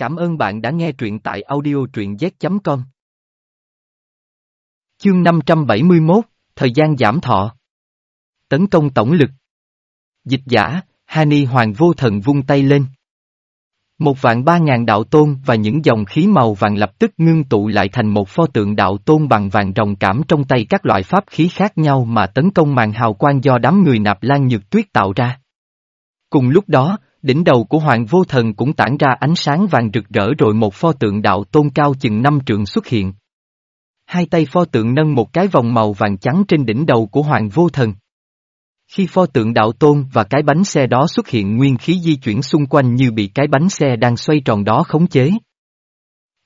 Cảm ơn bạn đã nghe truyện tại audio truyện z.com. Chương 571, Thời gian giảm thọ. Tấn công tổng lực. Dịch giả, Hani Hoàng vô thần vung tay lên. Một vạn ba ngàn đạo tôn và những dòng khí màu vàng lập tức ngưng tụ lại thành một pho tượng đạo tôn bằng vàng rồng cảm trong tay các loại pháp khí khác nhau mà tấn công màn hào quang do đám người nạp lan nhược tuyết tạo ra. Cùng lúc đó, đỉnh đầu của Hoàng Vô Thần cũng tản ra ánh sáng vàng rực rỡ rồi một pho tượng đạo tôn cao chừng năm trượng xuất hiện. Hai tay pho tượng nâng một cái vòng màu vàng trắng trên đỉnh đầu của Hoàng Vô Thần. Khi pho tượng đạo tôn và cái bánh xe đó xuất hiện nguyên khí di chuyển xung quanh như bị cái bánh xe đang xoay tròn đó khống chế.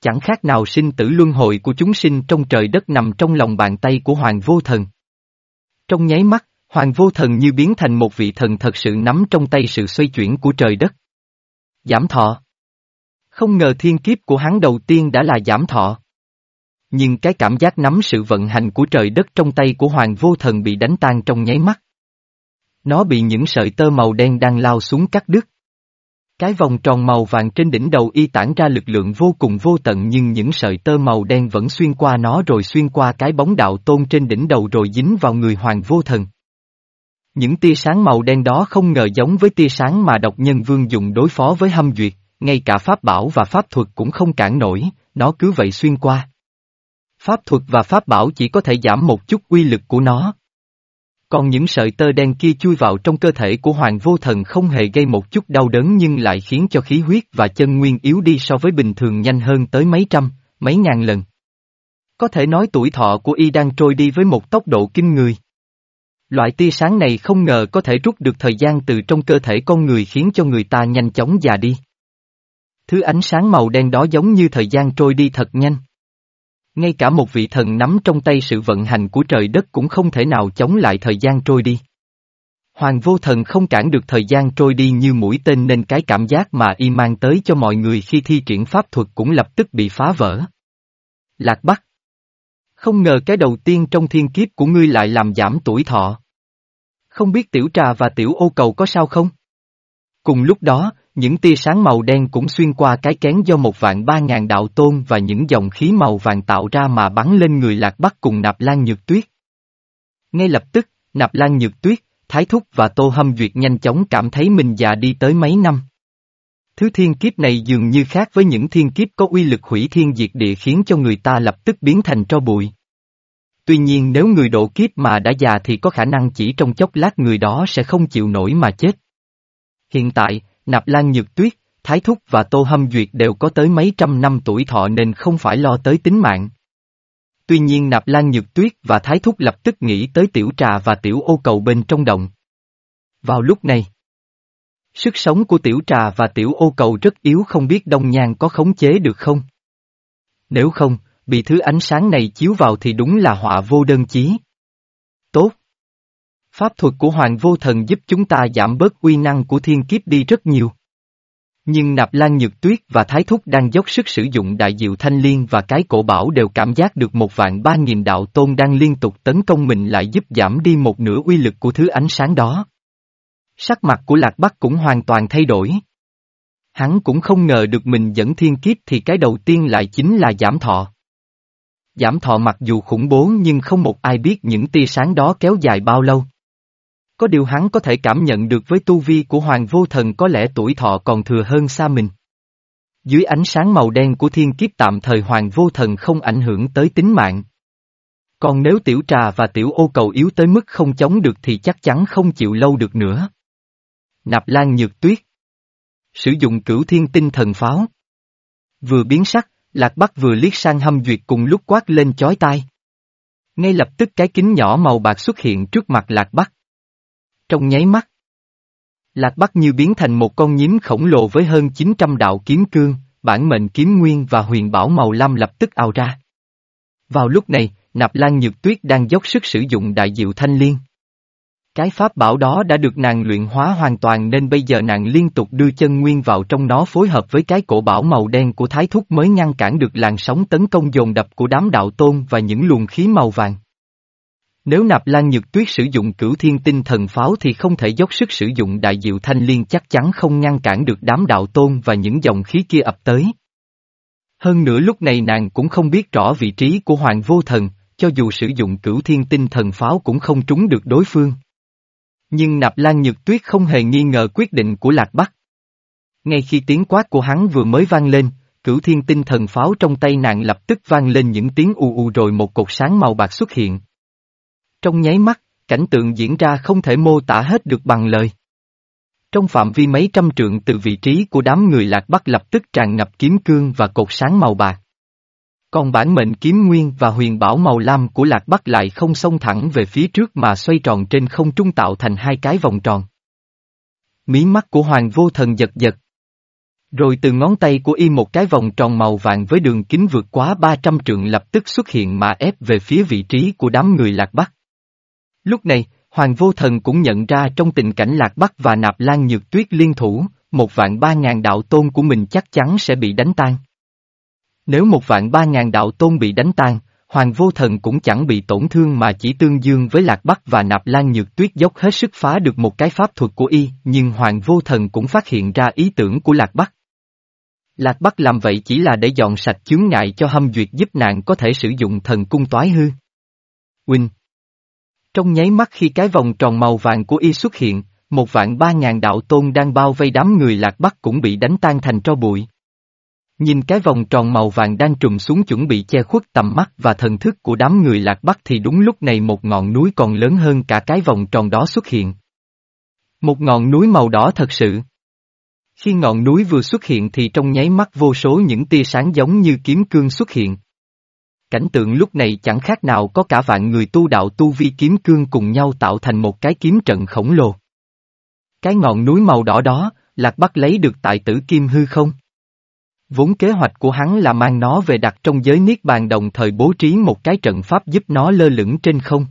Chẳng khác nào sinh tử luân hồi của chúng sinh trong trời đất nằm trong lòng bàn tay của Hoàng Vô Thần. Trong nháy mắt, Hoàng vô thần như biến thành một vị thần thật sự nắm trong tay sự xoay chuyển của trời đất. Giảm thọ. Không ngờ thiên kiếp của hắn đầu tiên đã là giảm thọ. Nhưng cái cảm giác nắm sự vận hành của trời đất trong tay của Hoàng vô thần bị đánh tan trong nháy mắt. Nó bị những sợi tơ màu đen đang lao xuống cắt đứt. Cái vòng tròn màu vàng trên đỉnh đầu y tản ra lực lượng vô cùng vô tận nhưng những sợi tơ màu đen vẫn xuyên qua nó rồi xuyên qua cái bóng đạo tôn trên đỉnh đầu rồi dính vào người hoàng vô thần. Những tia sáng màu đen đó không ngờ giống với tia sáng mà độc nhân vương dùng đối phó với hâm duyệt, ngay cả pháp bảo và pháp thuật cũng không cản nổi, nó cứ vậy xuyên qua. Pháp thuật và pháp bảo chỉ có thể giảm một chút uy lực của nó. Còn những sợi tơ đen kia chui vào trong cơ thể của Hoàng Vô Thần không hề gây một chút đau đớn nhưng lại khiến cho khí huyết và chân nguyên yếu đi so với bình thường nhanh hơn tới mấy trăm, mấy ngàn lần. Có thể nói tuổi thọ của y đang trôi đi với một tốc độ kinh người. Loại tia sáng này không ngờ có thể rút được thời gian từ trong cơ thể con người khiến cho người ta nhanh chóng già đi. Thứ ánh sáng màu đen đó giống như thời gian trôi đi thật nhanh. Ngay cả một vị thần nắm trong tay sự vận hành của trời đất cũng không thể nào chống lại thời gian trôi đi. Hoàng vô thần không cản được thời gian trôi đi như mũi tên nên cái cảm giác mà y mang tới cho mọi người khi thi triển pháp thuật cũng lập tức bị phá vỡ. Lạc Bắc không ngờ cái đầu tiên trong thiên kiếp của ngươi lại làm giảm tuổi thọ. Không biết tiểu trà và tiểu ô cầu có sao không? Cùng lúc đó, những tia sáng màu đen cũng xuyên qua cái kén do một vạn ba ngàn đạo tôn và những dòng khí màu vàng tạo ra mà bắn lên người lạc bắc cùng nạp lan nhược tuyết. Ngay lập tức, nạp lan nhược tuyết, thái thúc và tô hâm duyệt nhanh chóng cảm thấy mình già đi tới mấy năm. Thứ thiên kiếp này dường như khác với những thiên kiếp có uy lực hủy thiên diệt địa khiến cho người ta lập tức biến thành tro bụi. Tuy nhiên nếu người độ kiếp mà đã già thì có khả năng chỉ trong chốc lát người đó sẽ không chịu nổi mà chết. Hiện tại, Nạp Lan Nhược Tuyết, Thái Thúc và Tô Hâm Duyệt đều có tới mấy trăm năm tuổi thọ nên không phải lo tới tính mạng. Tuy nhiên Nạp Lan Nhược Tuyết và Thái Thúc lập tức nghĩ tới tiểu trà và tiểu ô cầu bên trong động. Vào lúc này, sức sống của tiểu trà và tiểu ô cầu rất yếu không biết đông nhan có khống chế được không? Nếu không, bị thứ ánh sáng này chiếu vào thì đúng là họa vô đơn chí. Tốt. Pháp thuật của Hoàng Vô Thần giúp chúng ta giảm bớt uy năng của thiên kiếp đi rất nhiều. Nhưng Nạp Lan Nhược Tuyết và Thái Thúc đang dốc sức sử dụng đại diệu thanh liên và cái cổ bảo đều cảm giác được một vạn ba nghìn đạo tôn đang liên tục tấn công mình lại giúp giảm đi một nửa uy lực của thứ ánh sáng đó. Sắc mặt của Lạc Bắc cũng hoàn toàn thay đổi. Hắn cũng không ngờ được mình dẫn thiên kiếp thì cái đầu tiên lại chính là giảm thọ. Giảm thọ mặc dù khủng bố nhưng không một ai biết những tia sáng đó kéo dài bao lâu. Có điều hắn có thể cảm nhận được với tu vi của Hoàng Vô Thần có lẽ tuổi thọ còn thừa hơn xa mình. Dưới ánh sáng màu đen của thiên kiếp tạm thời Hoàng Vô Thần không ảnh hưởng tới tính mạng. Còn nếu tiểu trà và tiểu ô cầu yếu tới mức không chống được thì chắc chắn không chịu lâu được nữa. Nạp Lan Nhược Tuyết Sử dụng cửu thiên tinh thần pháo Vừa biến sắc, Lạc Bắc vừa liếc sang hâm duyệt cùng lúc quát lên chói tai. Ngay lập tức cái kính nhỏ màu bạc xuất hiện trước mặt Lạc Bắc. Trong nháy mắt, Lạc Bắc như biến thành một con nhím khổng lồ với hơn 900 đạo kiếm cương, bản mệnh kiếm nguyên và huyền bảo màu lam lập tức ào ra. Vào lúc này, Nạp Lan Nhược Tuyết đang dốc sức sử dụng đại diệu thanh liên. Cái pháp bảo đó đã được nàng luyện hóa hoàn toàn nên bây giờ nàng liên tục đưa chân nguyên vào trong nó phối hợp với cái cổ bảo màu đen của thái thúc mới ngăn cản được làn sóng tấn công dồn đập của đám đạo tôn và những luồng khí màu vàng. Nếu nạp lan nhược tuyết sử dụng cửu thiên tinh thần pháo thì không thể dốc sức sử dụng đại diệu thanh liên chắc chắn không ngăn cản được đám đạo tôn và những dòng khí kia ập tới. Hơn nữa lúc này nàng cũng không biết rõ vị trí của Hoàng Vô Thần, cho dù sử dụng cửu thiên tinh thần pháo cũng không trúng được đối phương. Nhưng Nạp Lan Nhược Tuyết không hề nghi ngờ quyết định của Lạc Bắc. Ngay khi tiếng quát của hắn vừa mới vang lên, cửu thiên tinh thần pháo trong tay nàng lập tức vang lên những tiếng u u rồi một cột sáng màu bạc xuất hiện. Trong nháy mắt, cảnh tượng diễn ra không thể mô tả hết được bằng lời. Trong phạm vi mấy trăm trượng từ vị trí của đám người lạc bắc lập tức tràn ngập kiếm cương và cột sáng màu bạc. Còn bản mệnh kiếm nguyên và huyền bảo màu lam của lạc bắc lại không xông thẳng về phía trước mà xoay tròn trên không trung tạo thành hai cái vòng tròn. Mí mắt của hoàng vô thần giật giật. Rồi từ ngón tay của y một cái vòng tròn màu vàng với đường kính vượt quá 300 trượng lập tức xuất hiện mà ép về phía vị trí của đám người lạc bắc. Lúc này, Hoàng Vô Thần cũng nhận ra trong tình cảnh Lạc Bắc và Nạp Lan Nhược Tuyết liên thủ, một vạn ba ngàn đạo tôn của mình chắc chắn sẽ bị đánh tan. Nếu một vạn ba ngàn đạo tôn bị đánh tan, Hoàng Vô Thần cũng chẳng bị tổn thương mà chỉ tương dương với Lạc Bắc và Nạp Lan Nhược Tuyết dốc hết sức phá được một cái pháp thuật của y, nhưng Hoàng Vô Thần cũng phát hiện ra ý tưởng của Lạc Bắc. Lạc Bắc làm vậy chỉ là để dọn sạch chướng ngại cho hâm duyệt giúp nạn có thể sử dụng thần cung toái hư. Huynh Trong nháy mắt khi cái vòng tròn màu vàng của y xuất hiện, một vạn ba ngàn đạo tôn đang bao vây đám người Lạc Bắc cũng bị đánh tan thành tro bụi. Nhìn cái vòng tròn màu vàng đang trùm xuống chuẩn bị che khuất tầm mắt và thần thức của đám người Lạc Bắc thì đúng lúc này một ngọn núi còn lớn hơn cả cái vòng tròn đó xuất hiện. Một ngọn núi màu đỏ thật sự. Khi ngọn núi vừa xuất hiện thì trong nháy mắt vô số những tia sáng giống như kiếm cương xuất hiện. Cảnh tượng lúc này chẳng khác nào có cả vạn người tu đạo tu vi kiếm cương cùng nhau tạo thành một cái kiếm trận khổng lồ. Cái ngọn núi màu đỏ đó, Lạc Bắc lấy được tại tử kim hư không? Vốn kế hoạch của hắn là mang nó về đặt trong giới niết bàn đồng thời bố trí một cái trận pháp giúp nó lơ lửng trên không.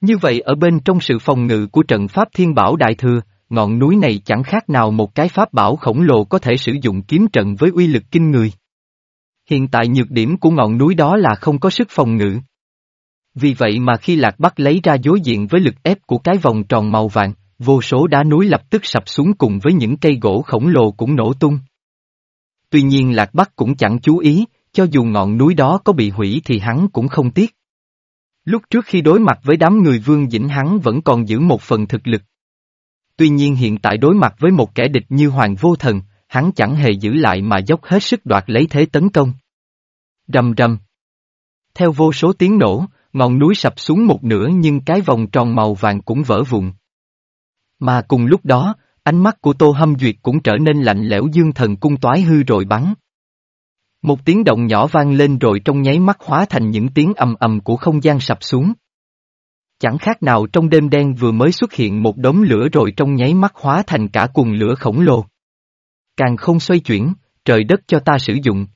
Như vậy ở bên trong sự phòng ngự của trận pháp thiên bảo đại thừa, ngọn núi này chẳng khác nào một cái pháp bảo khổng lồ có thể sử dụng kiếm trận với uy lực kinh người. Hiện tại nhược điểm của ngọn núi đó là không có sức phòng ngự. Vì vậy mà khi Lạc Bắc lấy ra đối diện với lực ép của cái vòng tròn màu vàng, vô số đá núi lập tức sập xuống cùng với những cây gỗ khổng lồ cũng nổ tung. Tuy nhiên Lạc Bắc cũng chẳng chú ý, cho dù ngọn núi đó có bị hủy thì hắn cũng không tiếc. Lúc trước khi đối mặt với đám người vương dĩnh hắn vẫn còn giữ một phần thực lực. Tuy nhiên hiện tại đối mặt với một kẻ địch như Hoàng Vô Thần, hắn chẳng hề giữ lại mà dốc hết sức đoạt lấy thế tấn công. Rầm rầm. Theo vô số tiếng nổ, ngọn núi sập xuống một nửa nhưng cái vòng tròn màu vàng cũng vỡ vụn. Mà cùng lúc đó, ánh mắt của Tô Hâm Duyệt cũng trở nên lạnh lẽo dương thần cung toái hư rồi bắn. Một tiếng động nhỏ vang lên rồi trong nháy mắt hóa thành những tiếng ầm ầm của không gian sập xuống. Chẳng khác nào trong đêm đen vừa mới xuất hiện một đống lửa rồi trong nháy mắt hóa thành cả cuồng lửa khổng lồ. Càng không xoay chuyển, trời đất cho ta sử dụng.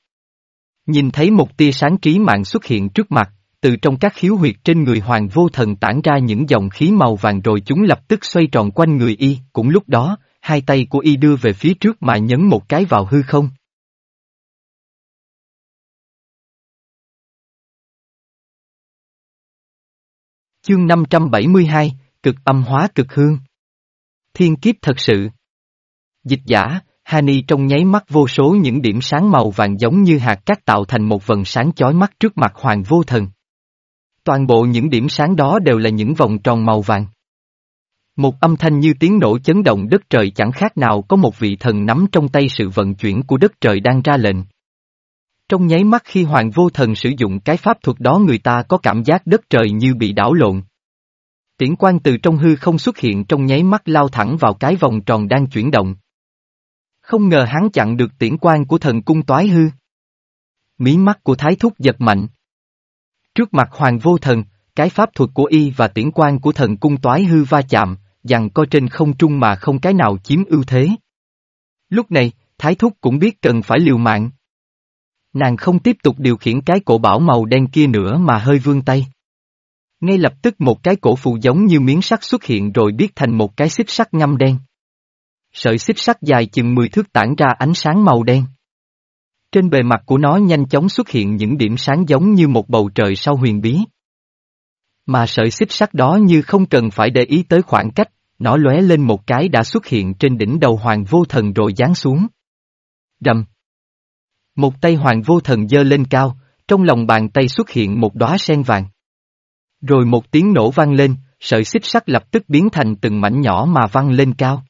Nhìn thấy một tia sáng trí mạng xuất hiện trước mặt, từ trong các khiếu huyệt trên người hoàng vô thần tản ra những dòng khí màu vàng rồi chúng lập tức xoay tròn quanh người y, cũng lúc đó, hai tay của y đưa về phía trước mà nhấn một cái vào hư không. Chương 572, cực âm hóa cực hương. Thiên kiếp thật sự. Dịch giả, Hani trong nháy mắt vô số những điểm sáng màu vàng giống như hạt cát tạo thành một vần sáng chói mắt trước mặt Hoàng Vô Thần. Toàn bộ những điểm sáng đó đều là những vòng tròn màu vàng. Một âm thanh như tiếng nổ chấn động đất trời chẳng khác nào có một vị thần nắm trong tay sự vận chuyển của đất trời đang ra lệnh. Trong nháy mắt khi Hoàng Vô Thần sử dụng cái pháp thuật đó, người ta có cảm giác đất trời như bị đảo lộn. Tiễn quan từ trong hư không xuất hiện trong nháy mắt lao thẳng vào cái vòng tròn đang chuyển động. Không ngờ hắn chặn được tiễn quan của thần cung toái hư. Mí mắt của thái thúc giật mạnh. Trước mặt Hoàng Vô Thần, cái pháp thuật của y và tiễn quan của thần cung toái hư va chạm, dằn co trên không trung mà không cái nào chiếm ưu thế. Lúc này, Thái Thúc cũng biết cần phải liều mạng. Nàng không tiếp tục điều khiển cái cổ bảo màu đen kia nữa mà hơi vươn tay. Ngay lập tức một cái cổ phù giống như miếng sắt xuất hiện rồi biết thành một cái xích sắt ngâm đen. Sợi xích sắt dài chừng 10 thước tản ra ánh sáng màu đen. Trên bề mặt của nó nhanh chóng xuất hiện những điểm sáng giống như một bầu trời sau huyền bí. Mà sợi xích sắt đó như không cần phải để ý tới khoảng cách, nó lóe lên một cái đã xuất hiện trên đỉnh đầu hoàng vô thần rồi giáng xuống. Rầm. Một tay hoàng vô thần giơ lên cao, trong lòng bàn tay xuất hiện một đóa sen vàng. Rồi một tiếng nổ vang lên, sợi xích sắt lập tức biến thành từng mảnh nhỏ mà văng lên cao.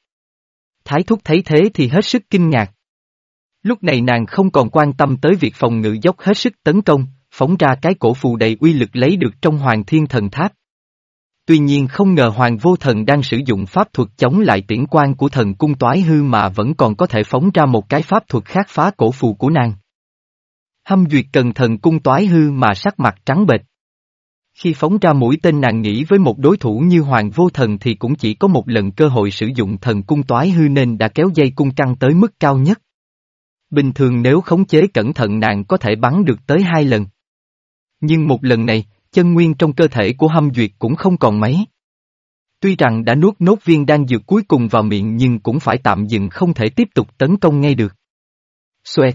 Thái thúc thấy thế thì hết sức kinh ngạc. Lúc này nàng không còn quan tâm tới việc phòng ngự dốc hết sức tấn công, phóng ra cái cổ phù đầy uy lực lấy được trong hoàng thiên thần tháp. Tuy nhiên không ngờ hoàng vô thần đang sử dụng pháp thuật chống lại tiễn quan của thần cung toái hư mà vẫn còn có thể phóng ra một cái pháp thuật khác phá cổ phù của nàng. Hâm duyệt cần thần cung toái hư mà sắc mặt trắng bệch. Khi phóng ra mũi tên nàng nghĩ với một đối thủ như Hoàng Vô Thần thì cũng chỉ có một lần cơ hội sử dụng thần cung toái hư nên đã kéo dây cung căng tới mức cao nhất. Bình thường nếu khống chế cẩn thận nàng có thể bắn được tới hai lần. Nhưng một lần này, chân nguyên trong cơ thể của hâm duyệt cũng không còn mấy. Tuy rằng đã nuốt nốt viên đan dược cuối cùng vào miệng nhưng cũng phải tạm dừng không thể tiếp tục tấn công ngay được. Xoẹt.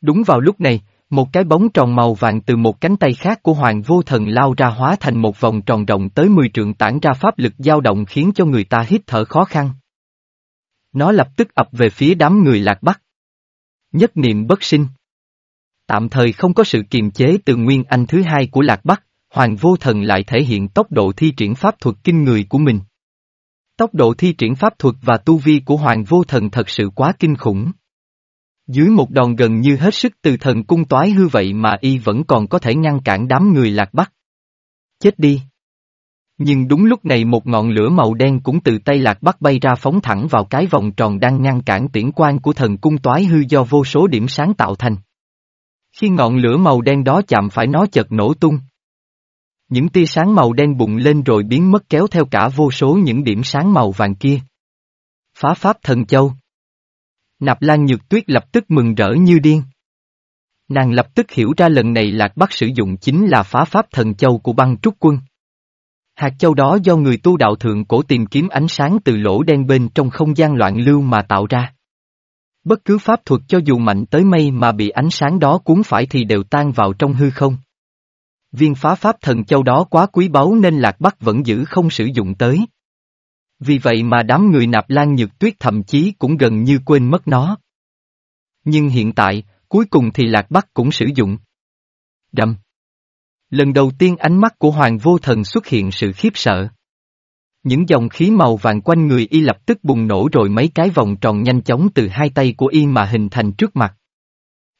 Đúng vào lúc này, một cái bóng tròn màu vàng từ một cánh tay khác của Hoàng Vô Thần lao ra hóa thành một vòng tròn rộng tới 10 trượng tản ra pháp lực dao động khiến cho người ta hít thở khó khăn. Nó lập tức ập về phía đám người lạc bắc. Nhất niệm bất sinh. Tạm thời không có sự kiềm chế từ nguyên anh thứ hai của lạc bắc, Hoàng Vô Thần lại thể hiện tốc độ thi triển pháp thuật kinh người của mình. Tốc độ thi triển pháp thuật và tu vi của Hoàng Vô Thần thật sự quá kinh khủng. Dưới một đòn gần như hết sức từ thần cung toái hư vậy mà y vẫn còn có thể ngăn cản đám người lạc bắc. Chết đi! Nhưng đúng lúc này một ngọn lửa màu đen cũng từ tay lạc bắc bay ra phóng thẳng vào cái vòng tròn đang ngăn cản tiễn quan của thần cung toái hư do vô số điểm sáng tạo thành. Khi ngọn lửa màu đen đó chạm phải nó chợt nổ tung. Những tia sáng màu đen bụng lên rồi biến mất kéo theo cả vô số những điểm sáng màu vàng kia. Phá pháp thần châu. Nạp Lan Nhược Tuyết lập tức mừng rỡ như điên. Nàng lập tức hiểu ra lần này Lạc Bắc sử dụng chính là phá pháp thần châu của băng trúc quân. Hạt châu đó do người tu đạo thượng cổ tìm kiếm ánh sáng từ lỗ đen bên trong không gian loạn lưu mà tạo ra. Bất cứ pháp thuật cho dù mạnh tới mây mà bị ánh sáng đó cuốn phải thì đều tan vào trong hư không. Viên phá pháp thần châu đó quá quý báu nên Lạc Bắc vẫn giữ không sử dụng tới. Vì vậy mà đám người nạp lan nhược tuyết thậm chí cũng gần như quên mất nó. Nhưng hiện tại, cuối cùng thì Lạc Bắc cũng sử dụng. Đâm. Lần đầu tiên ánh mắt của Hoàng Vô Thần xuất hiện sự khiếp sợ. Những dòng khí màu vàng quanh người y lập tức bùng nổ rồi mấy cái vòng tròn nhanh chóng từ hai tay của y mà hình thành trước mặt.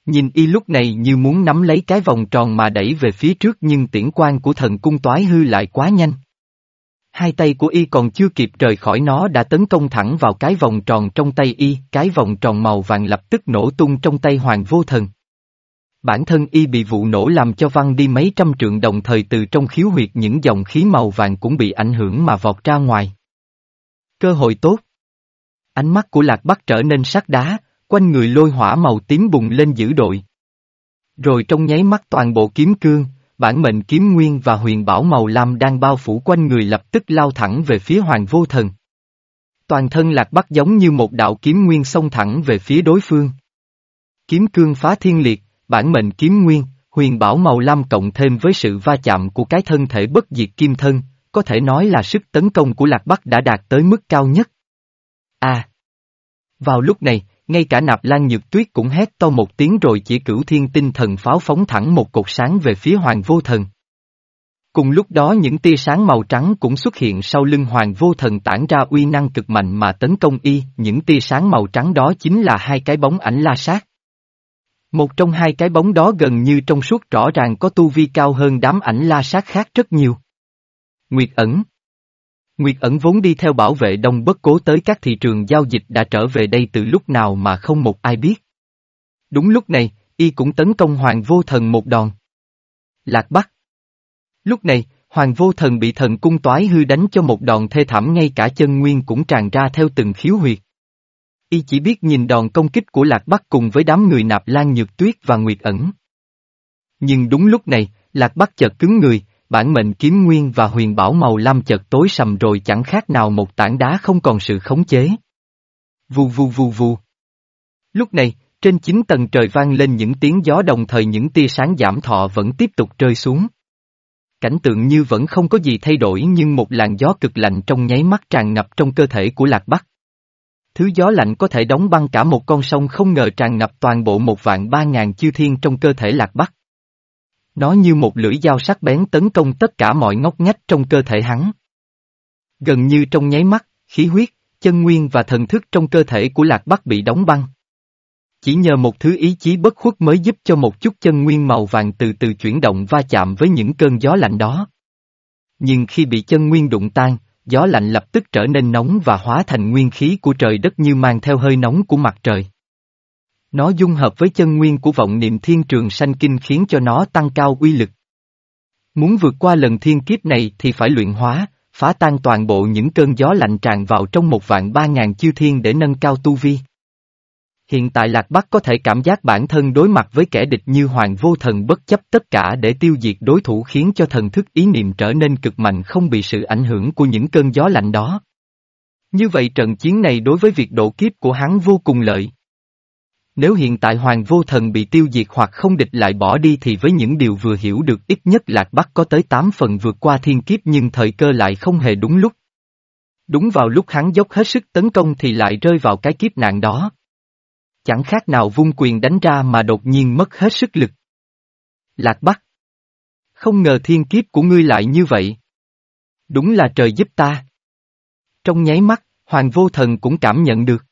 Nhìn y lúc này như muốn nắm lấy cái vòng tròn mà đẩy về phía trước nhưng tiễn quan của thần cung toái hư lại quá nhanh. Hai tay của y còn chưa kịp rời khỏi nó đã tấn công thẳng vào cái vòng tròn trong tay y, cái vòng tròn màu vàng lập tức nổ tung trong tay hoàng vô thần. Bản thân y bị vụ nổ làm cho văng đi mấy trăm trượng đồng thời từ trong khiếu huyệt những dòng khí màu vàng cũng bị ảnh hưởng mà vọt ra ngoài. Cơ hội tốt. Ánh mắt của lạc bắc trở nên sắc đá, quanh người lôi hỏa màu tím bùng lên dữ đội. Rồi trong nháy mắt toàn bộ kiếm cương, bản mệnh kiếm nguyên và huyền bảo màu lam đang bao phủ quanh người lập tức lao thẳng về phía hoàng vô thần. Toàn thân lạc bắc giống như một đạo kiếm nguyên xông thẳng về phía đối phương. Kiếm cương phá thiên liệt, bản mệnh kiếm nguyên, huyền bảo màu lam cộng thêm với sự va chạm của cái thân thể bất diệt kim thân, có thể nói là sức tấn công của lạc bắc đã đạt tới mức cao nhất. À! Vào lúc này, ngay cả nạp lan nhược tuyết cũng hét to một tiếng rồi chỉ cửu thiên tinh thần pháo phóng thẳng một cột sáng về phía hoàng vô thần. Cùng lúc đó những tia sáng màu trắng cũng xuất hiện sau lưng hoàng vô thần tản ra uy năng cực mạnh mà tấn công y, những tia sáng màu trắng đó chính là hai cái bóng ảnh la sát. Một trong hai cái bóng đó gần như trong suốt rõ ràng có tu vi cao hơn đám ảnh la sát khác rất nhiều. Nguyệt ẩn Nguyệt ẩn vốn đi theo bảo vệ đông bất cố tới các thị trường giao dịch đã trở về đây từ lúc nào mà không một ai biết. Đúng lúc này, y cũng tấn công Hoàng Vô Thần một đòn. Lạc Bắc Lúc này, Hoàng Vô Thần bị thần cung toái hư đánh cho một đòn thê thảm ngay cả chân nguyên cũng tràn ra theo từng khiếu huyệt. Y chỉ biết nhìn đòn công kích của Lạc Bắc cùng với đám người nạp lan nhược tuyết và Nguyệt ẩn. Nhưng đúng lúc này, Lạc Bắc chợt cứng người, bản mệnh kiếm nguyên và huyền bảo màu lam chợt tối sầm rồi chẳng khác nào một tảng đá không còn sự khống chế. Vù vù vù vù. Lúc này, trên chín tầng trời vang lên những tiếng gió đồng thời những tia sáng giảm thọ vẫn tiếp tục rơi xuống. Cảnh tượng như vẫn không có gì thay đổi nhưng một làn gió cực lạnh trong nháy mắt tràn ngập trong cơ thể của Lạc Bắc. Thứ gió lạnh có thể đóng băng cả một con sông không ngờ tràn ngập toàn bộ một vạn ba ngàn chư thiên trong cơ thể lạc bắc. Nó như một lưỡi dao sắc bén tấn công tất cả mọi ngóc ngách trong cơ thể hắn. Gần như trong nháy mắt, khí huyết, chân nguyên và thần thức trong cơ thể của lạc bắc bị đóng băng. Chỉ nhờ một thứ ý chí bất khuất mới giúp cho một chút chân nguyên màu vàng từ từ chuyển động va chạm với những cơn gió lạnh đó. Nhưng khi bị chân nguyên đụng tan, gió lạnh lập tức trở nên nóng và hóa thành nguyên khí của trời đất như mang theo hơi nóng của mặt trời. Nó dung hợp với chân nguyên của vọng niệm thiên trường sanh kinh khiến cho nó tăng cao uy lực. Muốn vượt qua lần thiên kiếp này thì phải luyện hóa, phá tan toàn bộ những cơn gió lạnh tràn vào trong một vạn ba ngàn chiêu thiên để nâng cao tu vi. Hiện tại Lạc Bắc có thể cảm giác bản thân đối mặt với kẻ địch như Hoàng Vô Thần bất chấp tất cả để tiêu diệt đối thủ khiến cho thần thức ý niệm trở nên cực mạnh không bị sự ảnh hưởng của những cơn gió lạnh đó. Như vậy trận chiến này đối với việc độ kiếp của hắn vô cùng lợi. Nếu hiện tại Hoàng Vô Thần bị tiêu diệt hoặc không địch lại bỏ đi thì với những điều vừa hiểu được ít nhất Lạc Bắc có tới 8 phần vượt qua thiên kiếp nhưng thời cơ lại không hề đúng lúc. Đúng vào lúc hắn dốc hết sức tấn công thì lại rơi vào cái kiếp nạn đó chẳng khác nào vung quyền đánh ra mà đột nhiên mất hết sức lực. Lạc Bắc. Không ngờ thiên kiếp của ngươi lại như vậy. Đúng là trời giúp ta. Trong nháy mắt, Hoàng Vô Thần cũng cảm nhận được.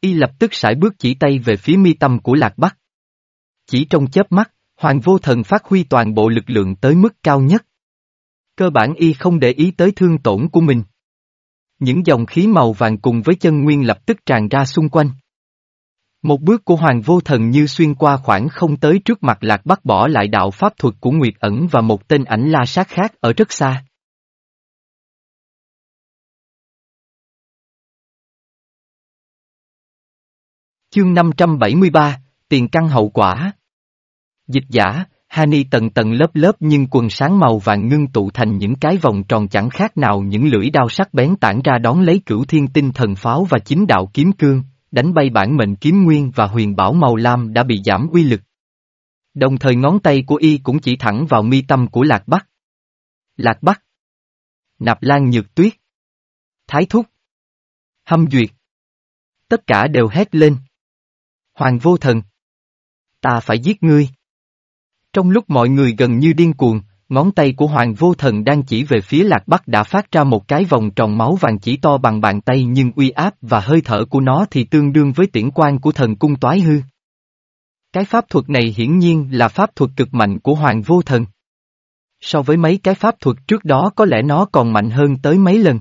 Y lập tức sải bước chỉ tay về phía mi tâm của Lạc Bắc. Chỉ trong chớp mắt, Hoàng Vô Thần phát huy toàn bộ lực lượng tới mức cao nhất. Cơ bản Y không để ý tới thương tổn của mình. Những dòng khí màu vàng cùng với chân nguyên lập tức tràn ra xung quanh. Một bước của Hoàng Vô Thần như xuyên qua khoảng không tới trước mặt Lạc Bắc bỏ lại đạo pháp thuật của Nguyệt ẩn và một tên ảnh la sát khác ở rất xa. Chương 573, Tiền căn hậu quả Dịch giả, Hani tầng tầng lớp lớp nhưng quần sáng màu vàng ngưng tụ thành những cái vòng tròn chẳng khác nào những lưỡi đao sắc bén tản ra đón lấy cửu thiên tinh thần pháo và chính đạo kiếm cương, đánh bay bản mệnh kiếm nguyên và huyền bảo màu lam đã bị giảm uy lực. Đồng thời ngón tay của y cũng chỉ thẳng vào mi tâm của Lạc Bắc. Lạc Bắc. Nạp Lan Nhược Tuyết. Thái Thúc. Hâm Duyệt. Tất cả đều hét lên. Hoàng vô thần. Ta phải giết ngươi. Trong lúc mọi người gần như điên cuồng, Ngón tay của Hoàng Vô Thần đang chỉ về phía Lạc Bắc đã phát ra một cái vòng tròn máu vàng chỉ to bằng bàn tay nhưng uy áp và hơi thở của nó thì tương đương với tiễn quan của thần cung toái hư. Cái pháp thuật này hiển nhiên là pháp thuật cực mạnh của Hoàng Vô Thần. So với mấy cái pháp thuật trước đó có lẽ nó còn mạnh hơn tới mấy lần.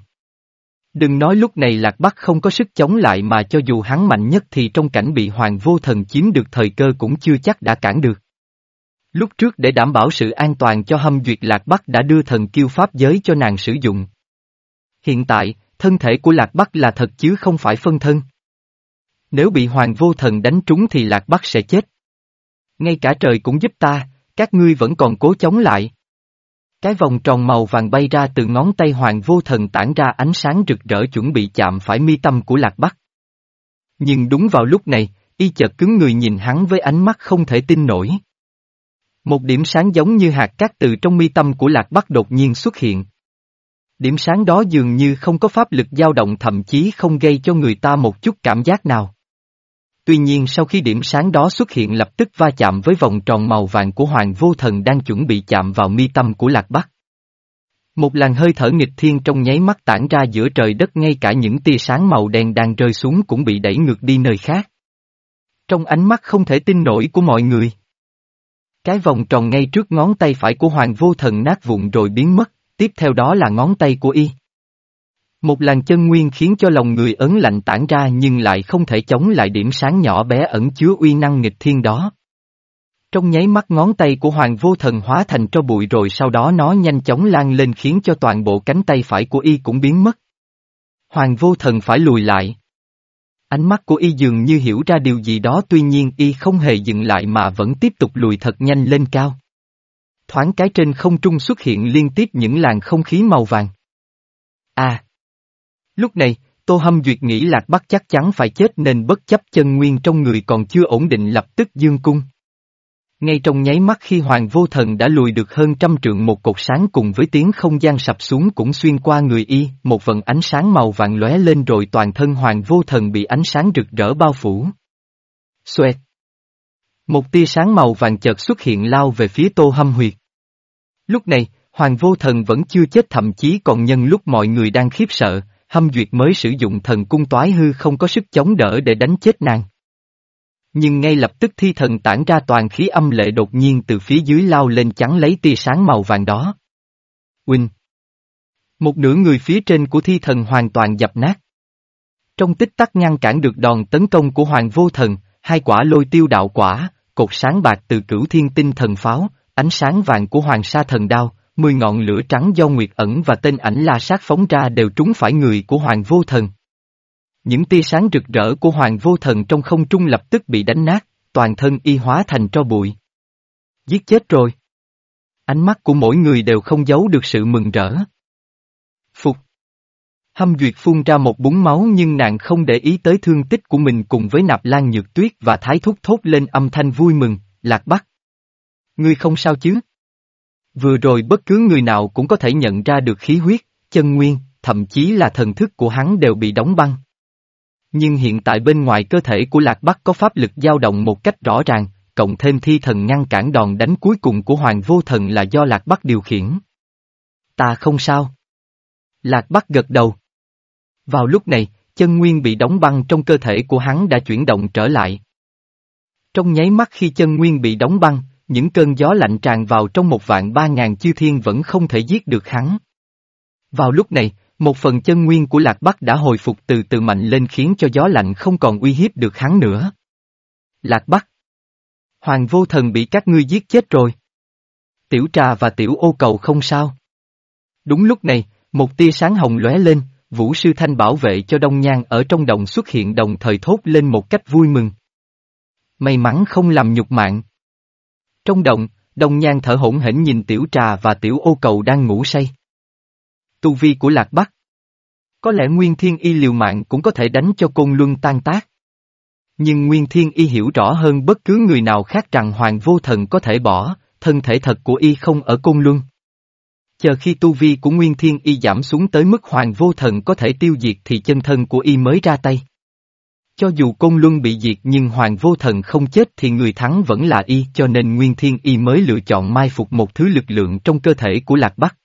Đừng nói lúc này Lạc Bắc không có sức chống lại mà cho dù hắn mạnh nhất thì trong cảnh bị Hoàng Vô Thần chiếm được thời cơ cũng chưa chắc đã cản được. Lúc trước để đảm bảo sự an toàn cho hâm duyệt Lạc Bắc đã đưa thần kiêu pháp giới cho nàng sử dụng. Hiện tại, thân thể của Lạc Bắc là thật chứ không phải phân thân. Nếu bị hoàng vô thần đánh trúng thì Lạc Bắc sẽ chết. Ngay cả trời cũng giúp ta, các ngươi vẫn còn cố chống lại. Cái vòng tròn màu vàng bay ra từ ngón tay hoàng vô thần tản ra ánh sáng rực rỡ chuẩn bị chạm phải mi tâm của Lạc Bắc. Nhưng đúng vào lúc này, y chợt cứng người nhìn hắn với ánh mắt không thể tin nổi. Một điểm sáng giống như hạt cát từ trong mi tâm của Lạc Bắc đột nhiên xuất hiện. Điểm sáng đó dường như không có pháp lực dao động, thậm chí không gây cho người ta một chút cảm giác nào. Tuy nhiên sau khi điểm sáng đó xuất hiện lập tức va chạm với vòng tròn màu vàng của Hoàng Vô Thần đang chuẩn bị chạm vào mi tâm của Lạc Bắc. Một làn hơi thở nghịch thiên trong nháy mắt tản ra giữa trời đất, ngay cả những tia sáng màu đen đang rơi xuống cũng bị đẩy ngược đi nơi khác. Trong ánh mắt không thể tin nổi của mọi người. Cái vòng tròn ngay trước ngón tay phải của Hoàng Vô Thần nát vụn rồi biến mất, tiếp theo đó là ngón tay của y. Một làn chân nguyên khiến cho lòng người ấn lạnh tản ra nhưng lại không thể chống lại điểm sáng nhỏ bé ẩn chứa uy năng nghịch thiên đó. Trong nháy mắt ngón tay của Hoàng Vô Thần hóa thành tro bụi rồi sau đó nó nhanh chóng lan lên khiến cho toàn bộ cánh tay phải của y cũng biến mất. Hoàng Vô Thần phải lùi lại. Ánh mắt của y dường như hiểu ra điều gì đó tuy nhiên y không hề dừng lại mà vẫn tiếp tục lùi thật nhanh lên cao. Thoáng cái trên không trung xuất hiện liên tiếp những làn không khí màu vàng. À! Lúc này, Tô Hâm Duyệt nghĩ Lạc Bắc chắc chắn phải chết nên bất chấp chân nguyên trong người còn chưa ổn định lập tức dương cung. Ngay trong nháy mắt khi Hoàng Vô Thần đã lùi được hơn trăm trượng một cột sáng cùng với tiếng không gian sập xuống cũng xuyên qua người y, một vần ánh sáng màu vàng lóe lên rồi toàn thân Hoàng Vô Thần bị ánh sáng rực rỡ bao phủ. Xoẹt! Một tia sáng màu vàng chợt xuất hiện lao về phía Tô Hâm Huyệt. Lúc này, Hoàng Vô Thần vẫn chưa chết thậm chí còn nhân lúc mọi người đang khiếp sợ, Hâm Duyệt mới sử dụng thần cung toái hư không có sức chống đỡ để đánh chết nàng. Nhưng ngay lập tức thi thần tản ra toàn khí âm lệ đột nhiên từ phía dưới lao lên chắn lấy tia sáng màu vàng đó. Huynh! Một nửa người phía trên của thi thần hoàn toàn dập nát. Trong tích tắc ngăn cản được đòn tấn công của Hoàng Vô Thần, hai quả lôi tiêu đạo quả, cột sáng bạc từ cửu thiên tinh thần pháo, ánh sáng vàng của Hoàng Sa thần đao, mười ngọn lửa trắng do Nguyệt ẩn và tên ảnh la sát phóng ra đều trúng phải người của Hoàng Vô Thần. Những tia sáng rực rỡ của Hoàng Vô Thần trong không trung lập tức bị đánh nát, toàn thân y hóa thành tro bụi. Giết chết rồi. Ánh mắt của mỗi người đều không giấu được sự mừng rỡ. Phục. Hâm Duyệt phun ra một búng máu nhưng nàng không để ý tới thương tích của mình cùng với nạp lan nhược tuyết và thái thúc thốt lên âm thanh vui mừng, lạc bắc. Ngươi không sao chứ? Vừa rồi bất cứ người nào cũng có thể nhận ra được khí huyết, chân nguyên, thậm chí là thần thức của hắn đều bị đóng băng. Nhưng hiện tại bên ngoài cơ thể của Lạc Bắc có pháp lực dao động một cách rõ ràng, cộng thêm thi thần ngăn cản đòn đánh cuối cùng của Hoàng Vô Thần là do Lạc Bắc điều khiển. Ta không sao. Lạc Bắc gật đầu. Vào lúc này, chân nguyên bị đóng băng trong cơ thể của hắn đã chuyển động trở lại. Trong nháy mắt khi chân nguyên bị đóng băng, những cơn gió lạnh tràn vào trong một vạn ba ngàn chư thiên vẫn không thể giết được hắn. Vào lúc này, một phần chân nguyên của Lạc Bắc đã hồi phục từ từ mạnh lên khiến cho gió lạnh không còn uy hiếp được hắn nữa. Lạc Bắc Hoàng vô thần bị các ngươi giết chết rồi. Tiểu trà và tiểu ô cầu không sao. Đúng lúc này, một tia sáng hồng lóe lên, Vũ Sư Thanh bảo vệ cho Đông Nhan ở trong đồng xuất hiện đồng thời thốt lên một cách vui mừng. May mắn không làm nhục mạng. Trong động, Đông Nhan thở hổn hển nhìn tiểu trà và tiểu ô cầu đang ngủ say. Tu vi của Lạc Bắc. Có lẽ Nguyên Thiên Y liều mạng cũng có thể đánh cho côn luân tan tác. Nhưng Nguyên Thiên Y hiểu rõ hơn bất cứ người nào khác rằng Hoàng Vô Thần có thể bỏ, thân thể thật của Y không ở côn luân. Chờ khi tu vi của Nguyên Thiên Y giảm xuống tới mức Hoàng Vô Thần có thể tiêu diệt thì chân thân của Y mới ra tay. Cho dù công Luân bị diệt nhưng Hoàng Vô Thần không chết thì người thắng vẫn là Y cho nên Nguyên Thiên Y mới lựa chọn mai phục một thứ lực lượng trong cơ thể của Lạc Bắc.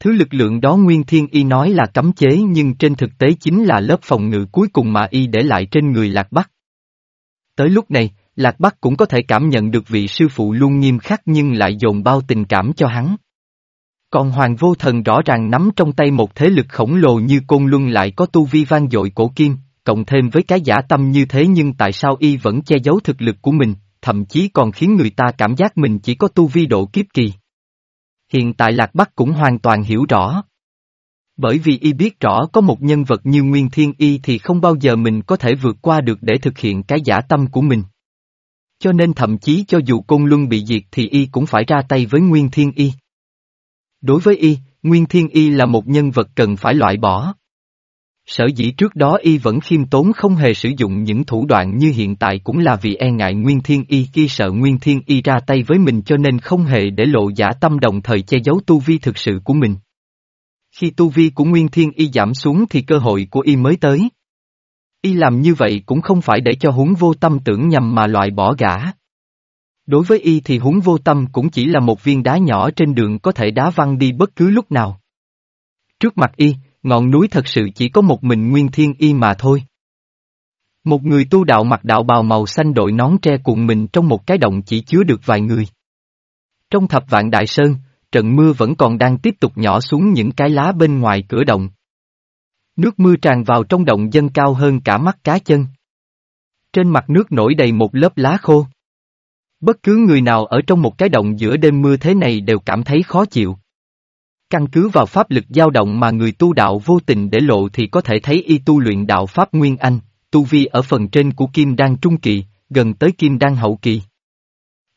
Thứ lực lượng đó Nguyên Thiên Y nói là cấm chế nhưng trên thực tế chính là lớp phòng ngự cuối cùng mà Y để lại trên người Lạc Bắc. Tới lúc này, Lạc Bắc cũng có thể cảm nhận được vị sư phụ luôn nghiêm khắc nhưng lại dồn bao tình cảm cho hắn. Còn Hoàng Vô Thần rõ ràng nắm trong tay một thế lực khổng lồ như Côn Luân lại có tu vi vang dội cổ kim, cộng thêm với cái giả tâm như thế nhưng tại sao y vẫn che giấu thực lực của mình, thậm chí còn khiến người ta cảm giác mình chỉ có tu vi độ kiếp kỳ. Hiện tại Lạc Bắc cũng hoàn toàn hiểu rõ. Bởi vì y biết rõ có một nhân vật như Nguyên Thiên Y thì không bao giờ mình có thể vượt qua được để thực hiện cái giả tâm của mình. Cho nên thậm chí cho dù Côn Luân bị diệt thì y cũng phải ra tay với Nguyên Thiên Y. Đối với y, Nguyên Thiên Y là một nhân vật cần phải loại bỏ. Sở dĩ trước đó y vẫn khiêm tốn không hề sử dụng những thủ đoạn như hiện tại cũng là vì e ngại Nguyên Thiên Y khi sợ Nguyên Thiên Y ra tay với mình cho nên không hề để lộ giả tâm đồng thời che giấu tu vi thực sự của mình. Khi tu vi của Nguyên Thiên Y giảm xuống thì cơ hội của y mới tới. Y làm như vậy cũng không phải để cho huống vô tâm tưởng nhầm mà loại bỏ gã. Đối với y thì huống vô tâm cũng chỉ là một viên đá nhỏ trên đường có thể đá văng đi bất cứ lúc nào. Trước mặt y, ngọn núi thật sự chỉ có một mình nguyên thiên y mà thôi. Một người tu đạo mặc đạo bào màu xanh đội nón tre cuộn mình trong một cái động chỉ chứa được vài người. Trong thập vạn đại sơn, trận mưa vẫn còn đang tiếp tục nhỏ xuống những cái lá bên ngoài cửa động. Nước mưa tràn vào trong động dâng cao hơn cả mắt cá chân. Trên mặt nước nổi đầy một lớp lá khô. Bất cứ người nào ở trong một cái động giữa đêm mưa thế này đều cảm thấy khó chịu. Căn cứ vào pháp lực dao động mà người tu đạo vô tình để lộ thì có thể thấy y tu luyện đạo Pháp Nguyên Anh, tu vi ở phần trên của Kim Đan Trung Kỳ, gần tới Kim Đan Hậu Kỳ.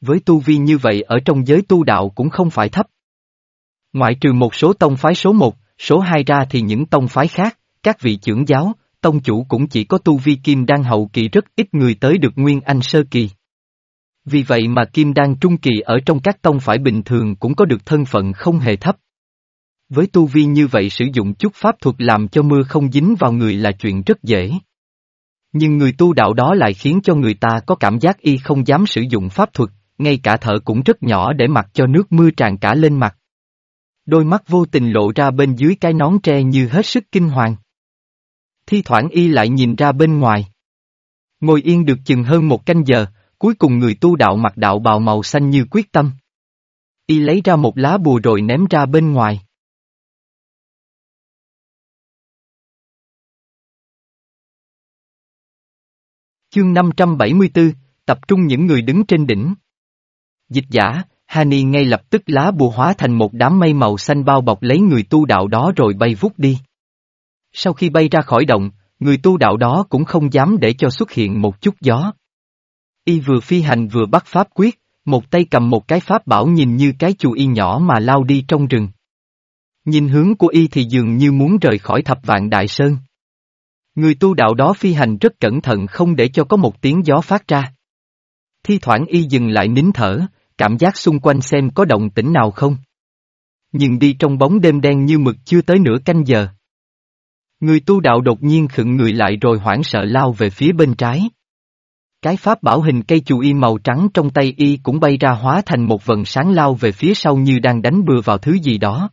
Với tu vi như vậy ở trong giới tu đạo cũng không phải thấp. Ngoại trừ một số tông phái số 1, số 2 ra thì những tông phái khác, các vị trưởng giáo, tông chủ cũng chỉ có tu vi Kim Đan Hậu Kỳ rất ít người tới được Nguyên Anh Sơ Kỳ. Vì vậy mà Kim Đan Trung Kỳ ở trong các tông phái bình thường cũng có được thân phận không hề thấp. Với tu vi như vậy sử dụng chút pháp thuật làm cho mưa không dính vào người là chuyện rất dễ. Nhưng người tu đạo đó lại khiến cho người ta có cảm giác y không dám sử dụng pháp thuật, ngay cả thở cũng rất nhỏ để mặc cho nước mưa tràn cả lên mặt. Đôi mắt vô tình lộ ra bên dưới cái nón tre như hết sức kinh hoàng. Thi thoảng y lại nhìn ra bên ngoài. Ngồi yên được chừng hơn một canh giờ, cuối cùng người tu đạo mặc đạo bào màu xanh như quyết tâm. Y lấy ra một lá bùa rồi ném ra bên ngoài. Chương 574, tập trung những người đứng trên đỉnh. Dịch giả, Hani ngay lập tức lá bùa hóa thành một đám mây màu xanh bao bọc lấy người tu đạo đó rồi bay vút đi. Sau khi bay ra khỏi động, người tu đạo đó cũng không dám để cho xuất hiện một chút gió. Y vừa phi hành vừa bắt pháp quyết, một tay cầm một cái pháp bảo nhìn như cái chù y nhỏ mà lao đi trong rừng. Nhìn hướng của y thì dường như muốn rời khỏi thập vạn đại sơn. Người tu đạo đó phi hành rất cẩn thận không để cho có một tiếng gió phát ra. Thi thoảng y dừng lại nín thở, cảm giác xung quanh xem có động tĩnh nào không. Nhưng đi trong bóng đêm đen như mực chưa tới nửa canh giờ. Người tu đạo đột nhiên khựng người lại rồi hoảng sợ lao về phía bên trái. Cái pháp bảo hình cây chù y màu trắng trong tay y cũng bay ra hóa thành một vần sáng lao về phía sau như đang đánh bừa vào thứ gì đó.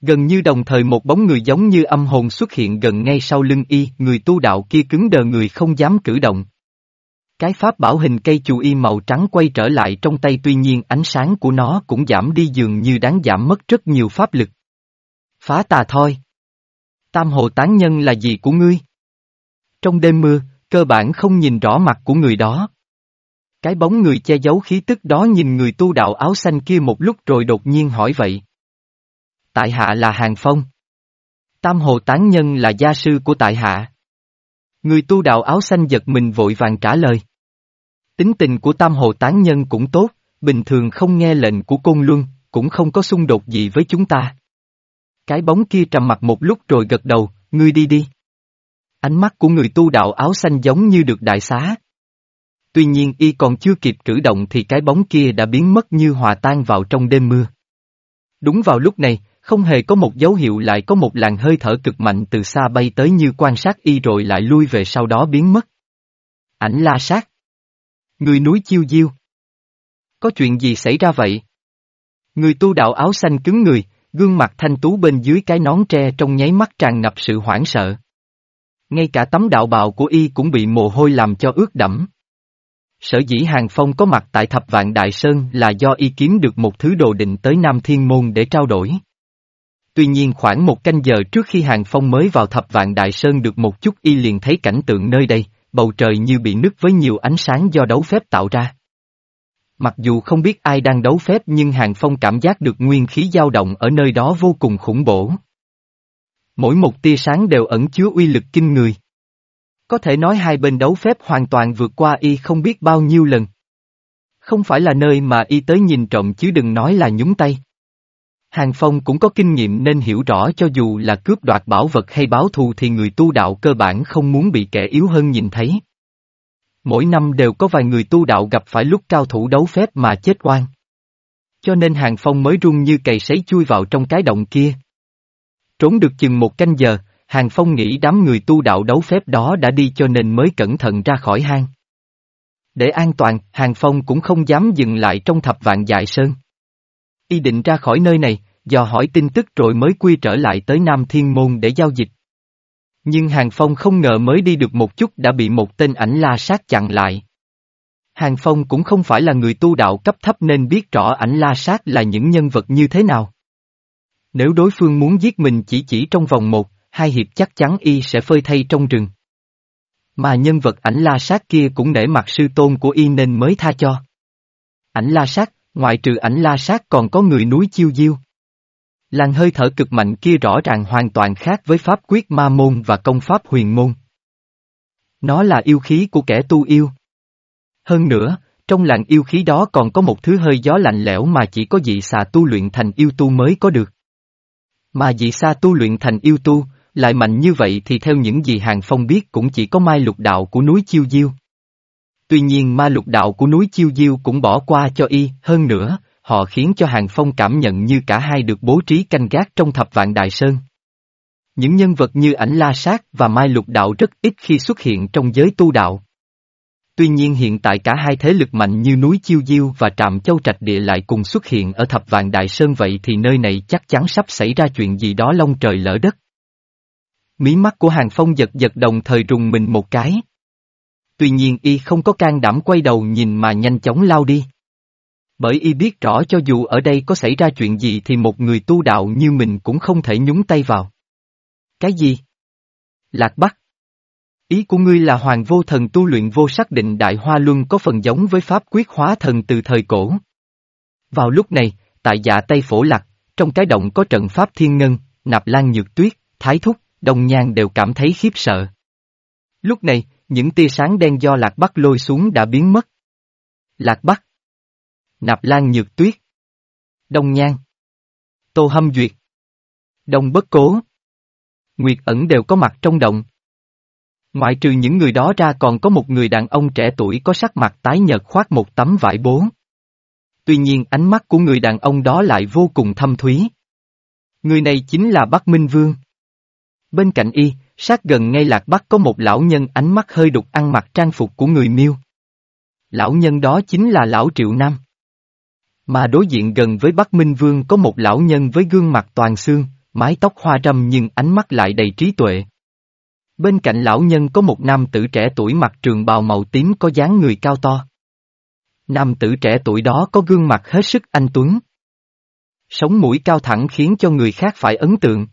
Gần như đồng thời một bóng người giống như âm hồn xuất hiện gần ngay sau lưng y, người tu đạo kia cứng đờ người không dám cử động. Cái pháp bảo hình cây chù y màu trắng quay trở lại trong tay tuy nhiên ánh sáng của nó cũng giảm đi dường như đáng giảm mất rất nhiều pháp lực. Phá tà thôi. Tam hộ tán nhân là gì của ngươi? Trong đêm mưa, cơ bản không nhìn rõ mặt của người đó. Cái bóng người che giấu khí tức đó nhìn người tu đạo áo xanh kia một lúc rồi đột nhiên hỏi vậy. Tại hạ là Hàng Phong. Tam hồ tán nhân là gia sư của tại hạ. Người tu đạo áo xanh giật mình vội vàng trả lời. Tính tình của tam hồ tán nhân cũng tốt, bình thường không nghe lệnh của côn luân, cũng không có xung đột gì với chúng ta. Cái bóng kia trầm mặt một lúc rồi gật đầu, ngươi đi đi. Ánh mắt của người tu đạo áo xanh giống như được đại xá. Tuy nhiên y còn chưa kịp cử động thì cái bóng kia đã biến mất như hòa tan vào trong đêm mưa. Đúng vào lúc này, không hề có một dấu hiệu lại có một làn hơi thở cực mạnh từ xa bay tới như quan sát y rồi lại lui về sau đó biến mất. Ảnh la sát. Người núi chiêu diêu. Có chuyện gì xảy ra vậy? Người tu đạo áo xanh cứng người, gương mặt thanh tú bên dưới cái nón tre trong nháy mắt tràn ngập sự hoảng sợ. Ngay cả tấm đạo bào của y cũng bị mồ hôi làm cho ướt đẫm. Sở dĩ Hàng Phong có mặt tại Thập Vạn Đại Sơn là do y kiếm được một thứ đồ định tới Nam Thiên Môn để trao đổi. Tuy nhiên khoảng một canh giờ trước khi Hàng Phong mới vào Thập Vạn Đại Sơn được một chút y liền thấy cảnh tượng nơi đây, bầu trời như bị nứt với nhiều ánh sáng do đấu phép tạo ra. Mặc dù không biết ai đang đấu phép nhưng Hàng Phong cảm giác được nguyên khí dao động ở nơi đó vô cùng khủng bổ. Mỗi một tia sáng đều ẩn chứa uy lực kinh người. Có thể nói hai bên đấu phép hoàn toàn vượt qua y không biết bao nhiêu lần. Không phải là nơi mà y tới nhìn trộm chứ đừng nói là nhúng tay. Hàng Phong cũng có kinh nghiệm nên hiểu rõ cho dù là cướp đoạt bảo vật hay báo thù thì người tu đạo cơ bản không muốn bị kẻ yếu hơn nhìn thấy. Mỗi năm đều có vài người tu đạo gặp phải lúc cao thủ đấu phép mà chết oan. Cho nên Hàng Phong mới run như cày sấy chui vào trong cái động kia. Trốn được chừng một canh giờ, Hàng Phong nghĩ đám người tu đạo đấu phép đó đã đi cho nên mới cẩn thận ra khỏi hang. Để an toàn, Hàng Phong cũng không dám dừng lại trong thập vạn dại sơn. Y định ra khỏi nơi này, dò hỏi tin tức rồi mới quy trở lại tới Nam Thiên Môn để giao dịch. Nhưng Hàng Phong không ngờ mới đi được một chút đã bị một tên ảnh la sát chặn lại. Hàng Phong cũng không phải là người tu đạo cấp thấp nên biết rõ ảnh la sát là những nhân vật như thế nào. Nếu đối phương muốn giết mình chỉ chỉ trong vòng một, hai hiệp chắc chắn y sẽ phơi thay trong rừng. Mà nhân vật ảnh la sát kia cũng nể mặt sư tôn của y nên mới tha cho. Ảnh la sát, ngoại trừ ảnh la sát còn có người núi chiêu diêu. Làn hơi thở cực mạnh kia rõ ràng hoàn toàn khác với pháp quyết ma môn và công pháp huyền môn. Nó là yêu khí của kẻ tu yêu. Hơn nữa, trong làn yêu khí đó còn có một thứ hơi gió lạnh lẽo mà chỉ có dị xà tu luyện thành yêu tu mới có được. Mà dị xa tu luyện thành yêu tu, lại mạnh như vậy thì theo những gì Hàng Phong biết cũng chỉ có mai lục đạo của núi Chiêu Diêu. Tuy nhiên ma lục đạo của núi Chiêu Diêu cũng bỏ qua cho y, hơn nữa, họ khiến cho Hàng Phong cảm nhận như cả hai được bố trí canh gác trong thập vạn đại sơn. Những nhân vật như ảnh la sát và mai lục đạo rất ít khi xuất hiện trong giới tu đạo. Tuy nhiên hiện tại cả hai thế lực mạnh như núi Chiêu Diêu và Trạm Châu Trạch Địa lại cùng xuất hiện ở thập vạn đại sơn vậy thì nơi này chắc chắn sắp xảy ra chuyện gì đó long trời lỡ đất. Mí mắt của Hàng Phong giật giật đồng thời rùng mình một cái. Tuy nhiên y không có can đảm quay đầu nhìn mà nhanh chóng lao đi. Bởi y biết rõ cho dù ở đây có xảy ra chuyện gì thì một người tu đạo như mình cũng không thể nhúng tay vào. Cái gì? Lạc Bắc. Ý của ngươi là hoàng vô thần tu luyện vô xác định đại hoa luân có phần giống với pháp quyết hóa thần từ thời cổ. Vào lúc này, tại dạ Tây Phổ Lạc, trong cái động có trận pháp thiên ngân, nạp lan nhược tuyết, thái thúc, đồng nhan đều cảm thấy khiếp sợ. Lúc này, những tia sáng đen do Lạc Bắc lôi xuống đã biến mất. Lạc Bắc. Nạp Lan Nhược Tuyết. Đông Nhan. Tô Hâm Duyệt. Đông Bất Cố. Nguyệt ẩn đều có mặt trong động. Ngoại trừ những người đó ra còn có một người đàn ông trẻ tuổi có sắc mặt tái nhợt khoác một tấm vải bố. Tuy nhiên ánh mắt của người đàn ông đó lại vô cùng thâm thúy. Người này chính là Bắc Minh Vương. Bên cạnh y, sát gần ngay lạc bắc có một lão nhân ánh mắt hơi đục ăn mặc trang phục của người miêu. Lão nhân đó chính là lão Triệu Nam. Mà đối diện gần với Bắc Minh Vương có một lão nhân với gương mặt toàn xương, mái tóc hoa râm nhưng ánh mắt lại đầy trí tuệ. Bên cạnh lão nhân có một nam tử trẻ tuổi mặc trường bào màu tím có dáng người cao to. Nam tử trẻ tuổi đó có gương mặt hết sức anh tuấn. Sống mũi cao thẳng khiến cho người khác phải ấn tượng.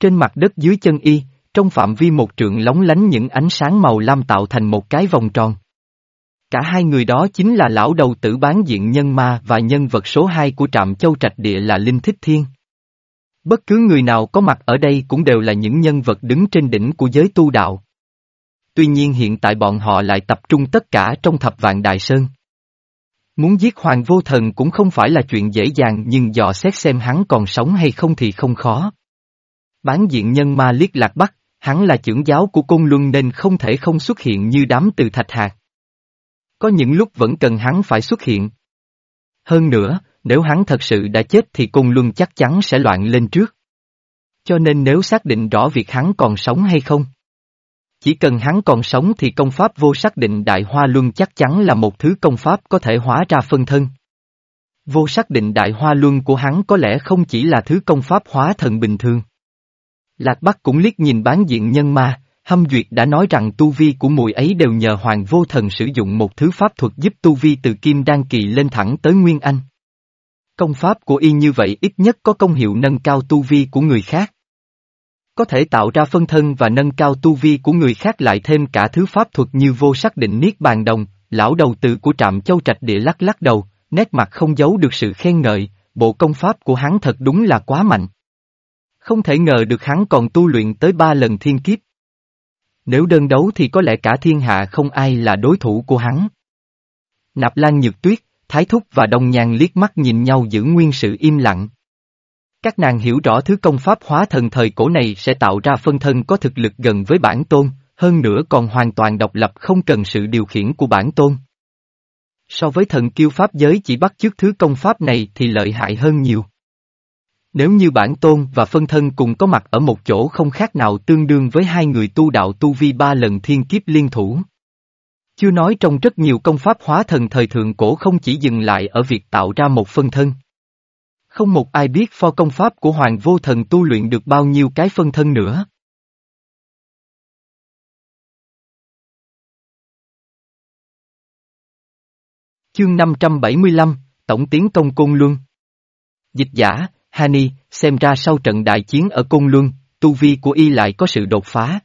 Trên mặt đất dưới chân y, trong phạm vi một trượng lóng lánh những ánh sáng màu lam tạo thành một cái vòng tròn. Cả hai người đó chính là lão đầu tử bán diện nhân ma và nhân vật số hai của trạm châu trạch địa là Linh Thích Thiên. Bất cứ người nào có mặt ở đây cũng đều là những nhân vật đứng trên đỉnh của giới tu đạo. Tuy nhiên hiện tại bọn họ lại tập trung tất cả trong thập vạn đại sơn. Muốn giết hoàng vô thần cũng không phải là chuyện dễ dàng nhưng dò xét xem hắn còn sống hay không thì không khó. Bán diện nhân ma liếc lạc bắc, hắn là trưởng giáo của Cung Luân nên không thể không xuất hiện như đám từ thạch hạt. Có những lúc vẫn cần hắn phải xuất hiện. Hơn nữa, nếu hắn thật sự đã chết thì Cung Luân chắc chắn sẽ loạn lên trước. Cho nên nếu xác định rõ việc hắn còn sống hay không. Chỉ cần hắn còn sống thì công pháp vô xác định đại hoa luân chắc chắn là một thứ công pháp có thể hóa ra phân thân. Vô xác định đại hoa luân của hắn có lẽ không chỉ là thứ công pháp hóa thần bình thường. Lạc Bắc cũng liếc nhìn bán diện nhân ma, Hâm Duyệt đã nói rằng tu vi của mùi ấy đều nhờ Hoàng Vô Thần sử dụng một thứ pháp thuật giúp tu vi từ Kim Đan Kỳ lên thẳng tới Nguyên Anh. Công pháp của y như vậy ít nhất có công hiệu nâng cao tu vi của người khác. Có thể tạo ra phân thân và nâng cao tu vi của người khác lại thêm cả thứ pháp thuật như vô sắc định niết bàn đồng, lão đầu tử của trạm châu trạch địa lắc lắc đầu, nét mặt không giấu được sự khen ngợi, bộ công pháp của hắn thật đúng là quá mạnh. Không thể ngờ được hắn còn tu luyện tới ba lần thiên kiếp. Nếu đơn đấu thì có lẽ cả thiên hạ không ai là đối thủ của hắn. Nạp Lan Nhược Tuyết, Thái Thúc và Đông Nhan liếc mắt nhìn nhau giữ nguyên sự im lặng. Các nàng hiểu rõ thứ công pháp hóa thần thời cổ này sẽ tạo ra phân thân có thực lực gần với bản tôn, hơn nữa còn hoàn toàn độc lập không cần sự điều khiển của bản tôn. So với thần kiêu pháp giới chỉ bắt chước thứ công pháp này thì lợi hại hơn nhiều. Nếu như bản tôn và phân thân cùng có mặt ở một chỗ không khác nào tương đương với hai người tu đạo tu vi ba lần thiên kiếp liên thủ. Chưa nói trong rất nhiều công pháp hóa thần thời thượng cổ không chỉ dừng lại ở việc tạo ra một phân thân. Không một ai biết pho công pháp của Hoàng Vô Thần tu luyện được bao nhiêu cái phân thân nữa. Chương 575, Tổng tiến công Côn Luân Dịch giả, Hani, xem ra sau trận đại chiến ở Côn Luân, tu vi của y lại có sự đột phá.